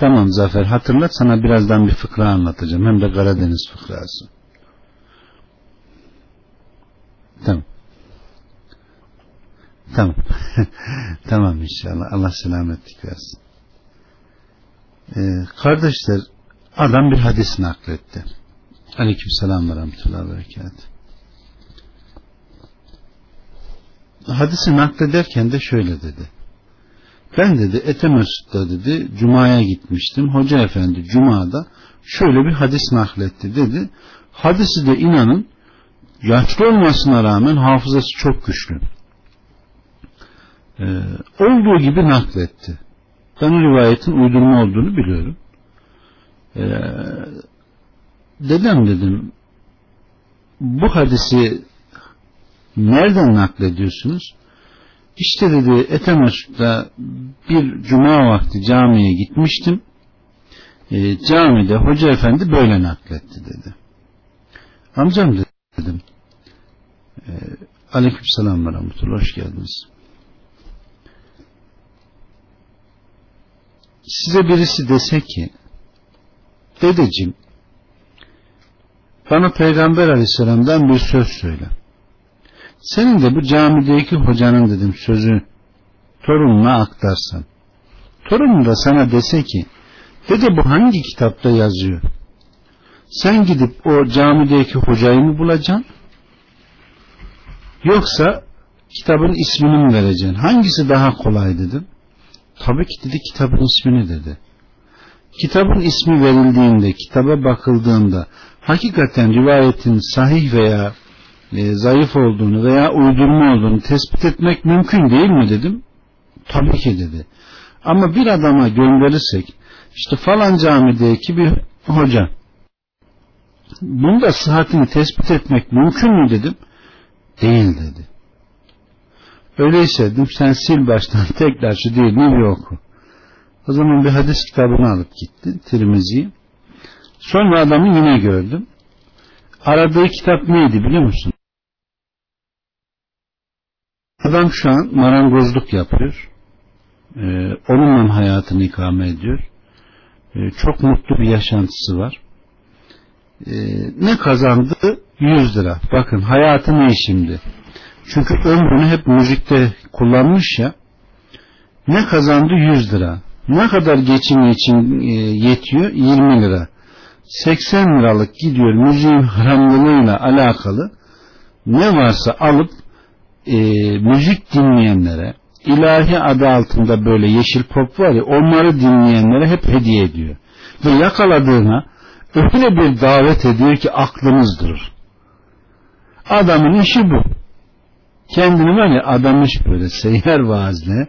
Tamam Zafer hatırlat sana birazdan bir fıkra anlatacağım. Hem de Karadeniz fıkrası. Tamam. Tamam. (laughs) tamam inşallah. Allah selametlik versin. Ee, kardeşler adam bir hadis nakletti. Aleyküm selam ve rahmetullahi ve berekat. Hadisi naklederken de şöyle dedi. Ben dedi Etemesut'ta dedi Cuma'ya gitmiştim. Hoca efendi Cuma'da şöyle bir hadis nakletti dedi. Hadisi de inanın yaşlı olmasına rağmen hafızası çok güçlü e, olduğu gibi nakletti. Ben o rivayetin uydurma olduğunu biliyorum. E, dedem dedim bu hadisi nereden naklediyorsunuz? İşte dedi Etemesut'ta bir cuma vakti camiye gitmiştim. E, camide hoca efendi böyle nakletti dedi. Amcam dedim. E, Aleyküm selam ve rahmetullah. Hoş geldiniz. size birisi dese ki dedeciğim bana Peygamber aleyhisselamdan bir söz söyle. Senin de bu camideki hocanın dedim sözü torununa aktarsan. Torunun da sana dese ki dede bu hangi kitapta yazıyor? Sen gidip o camideki hocayı mı bulacaksın? Yoksa kitabın ismini mi vereceksin? Hangisi daha kolay dedim. Tabii ki dedi kitabın ismini dedi. Kitabın ismi verildiğinde, kitaba bakıldığında hakikaten rivayetin sahih veya e, zayıf olduğunu veya uydurma olduğunu tespit etmek mümkün değil mi dedim. Tabii ki dedi. Ama bir adama gönderirsek işte falan camideki bir hoca bunda sıhhatini tespit etmek mümkün mü dedim. Değil dedi. Öyleyse dedim sen sil baştan (laughs) tekrar şu değil mi bir oku. O zaman bir hadis kitabını alıp gitti Tirmizi'yi. Sonra adamı yine gördüm. Aradığı kitap neydi biliyor musun? Adam şu an marangozluk yapıyor. Ee, onunla hayatını ikame ediyor. Ee, çok mutlu bir yaşantısı var. Ee, ne kazandı? 100 lira. Bakın hayatı ne şimdi? Çünkü ömrünü hep müzikte kullanmış ya. Ne kazandı? 100 lira. Ne kadar geçimi için e, yetiyor? 20 lira. 80 liralık gidiyor müziğin haramlılığıyla alakalı ne varsa alıp e, müzik dinleyenlere ilahi adı altında böyle yeşil pop var ya onları dinleyenlere hep hediye ediyor. Ve yakaladığına öyle bir davet ediyor ki aklınız durur. Adamın işi bu kendini böyle adamış böyle seyyar vaazle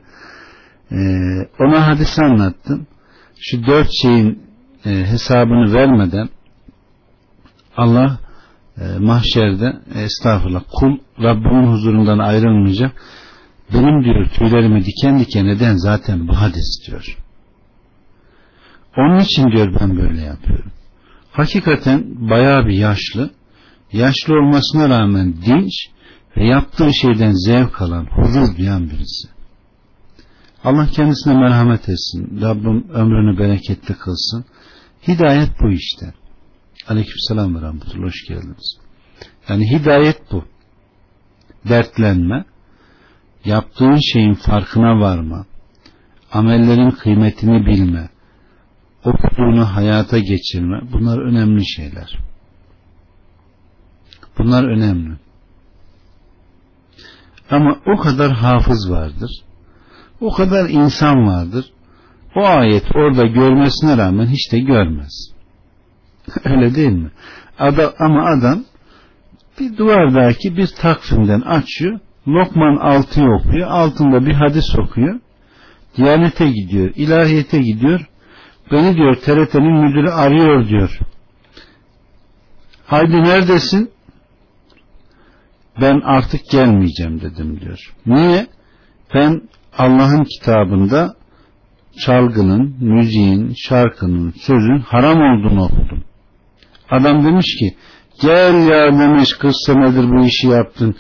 ee, ona hadis anlattım. Şu dört şeyin e, hesabını vermeden Allah e, mahşerde estağfurullah kul Rabbimin huzurundan ayrılmayacak benim diyor tüylerimi diken diken eden zaten bu hadis diyor. Onun için diyor ben böyle yapıyorum. Hakikaten bayağı bir yaşlı yaşlı olmasına rağmen dinç ve yaptığı şeyden zevk alan, huzur duyan birisi. Allah kendisine merhamet etsin. Rabbim ömrünü bereketli kılsın. Hidayet bu işte. Aleykümselam ve rahmetullah. Hoş geldiniz. Yani hidayet bu. Dertlenme, yaptığın şeyin farkına varma, amellerin kıymetini bilme, okuduğunu hayata geçirme bunlar önemli şeyler. Bunlar önemli. Ama o kadar hafız vardır. O kadar insan vardır. O ayet orada görmesine rağmen hiç de görmez. (laughs) Öyle değil mi? Adam, ama adam bir duvardaki bir takvimden açıyor. Lokman 6'yı okuyor. Altında bir hadis okuyor. Diyanete gidiyor. ilahiyete gidiyor. Beni diyor TRT'nin müdürü arıyor diyor. Haydi neredesin? Ben artık gelmeyeceğim dedim diyor. Niye? Ben Allah'ın kitabında çalgının, müziğin, şarkının, sözün haram olduğunu okudum. Adam demiş ki gel ya demiş 40 senedir bu işi yaptın.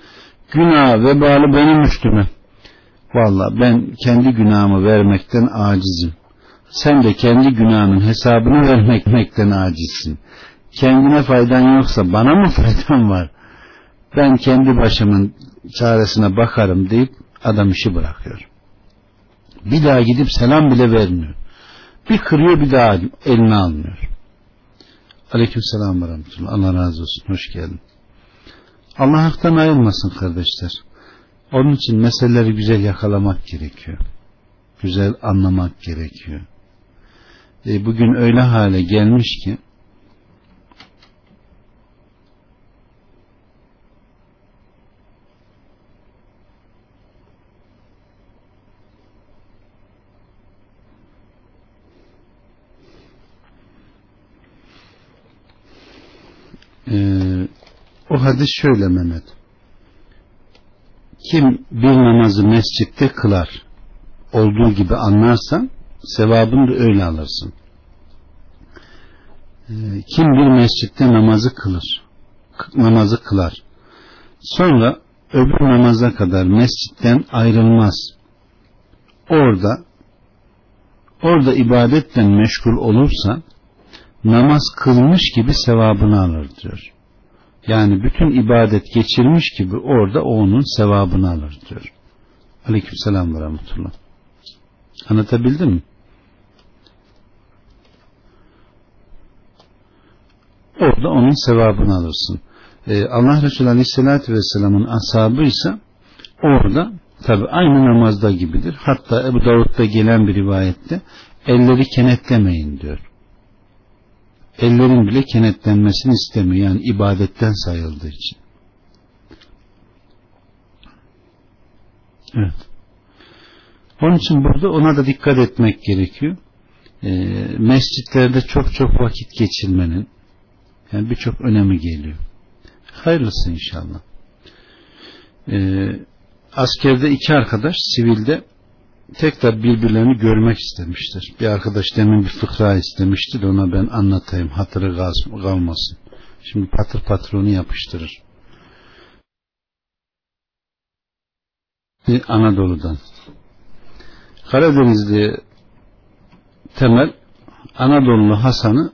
Günah vebalı benim üstüme. Valla ben kendi günahımı vermekten acizim. Sen de kendi günahının hesabını vermekten acizsin. Kendine faydan yoksa bana mı (laughs) faydan var? Ben kendi başımın çaresine bakarım deyip adam işi bırakıyor. Bir daha gidip selam bile vermiyor. Bir kırıyor bir daha eline almıyor. Aleyküm selam ve rahmetullah. Allah razı olsun. Hoş geldin. Allah haktan ayrılmasın kardeşler. Onun için meseleleri güzel yakalamak gerekiyor. Güzel anlamak gerekiyor. E, bugün öyle hale gelmiş ki Ee, o hadis şöyle Mehmet. Kim bir namazı mescitte kılar olduğu gibi anlarsan sevabını da öyle alırsın. Ee, kim bir mescitte namazı kılır namazı kılar sonra öbür namaza kadar mescitten ayrılmaz orada orada ibadetten meşgul olursa namaz kılmış gibi sevabını alır diyor. Yani bütün ibadet geçirmiş gibi orada o onun sevabını alır diyor. Aleyküm selam ve rahmetullah. Anlatabildim mi? Orada onun sevabını alırsın. Ee, Allah Resulü Aleyhisselatü Vesselam'ın ashabı ise orada tabi aynı namazda gibidir. Hatta Ebu Davud'da gelen bir rivayette elleri kenetlemeyin diyor ellerin bile kenetlenmesini istemiyor. Yani ibadetten sayıldığı için. Evet. Onun için burada ona da dikkat etmek gerekiyor. E, mescitlerde çok çok vakit geçirmenin yani birçok önemi geliyor. Hayırlısı inşallah. E, askerde iki arkadaş sivilde tekrar birbirlerini görmek istemiştir. Bir arkadaş demin bir fıkra istemişti de ona ben anlatayım hatırı kalmasın. Şimdi patır patronu yapıştırır. Anadolu'dan. Karadenizli Temel Anadolu Hasan'ı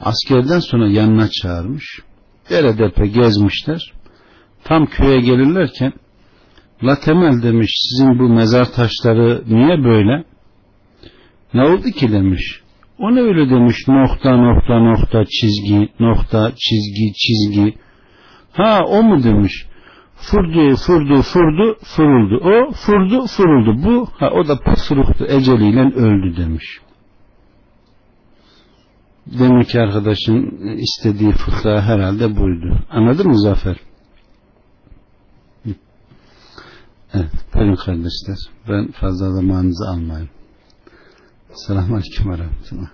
askerden sonra yanına çağırmış. Dere depe gezmişler. Tam köye gelirlerken La Temel demiş sizin bu mezar taşları niye böyle? Ne oldu ki demiş. O ne öyle demiş nokta nokta nokta çizgi nokta çizgi çizgi. Ha o mu demiş. Furdu furdu furdu furuldu. O furdu furuldu. Bu ha o da pısırıktı eceliyle öldü demiş. Demek ki arkadaşın istediği fıkra herhalde buydu. Anladın mı Zafer? Evet, buyurun kardeşler. Ben fazla zamanınızı almayayım. Selamun Aleyküm ve.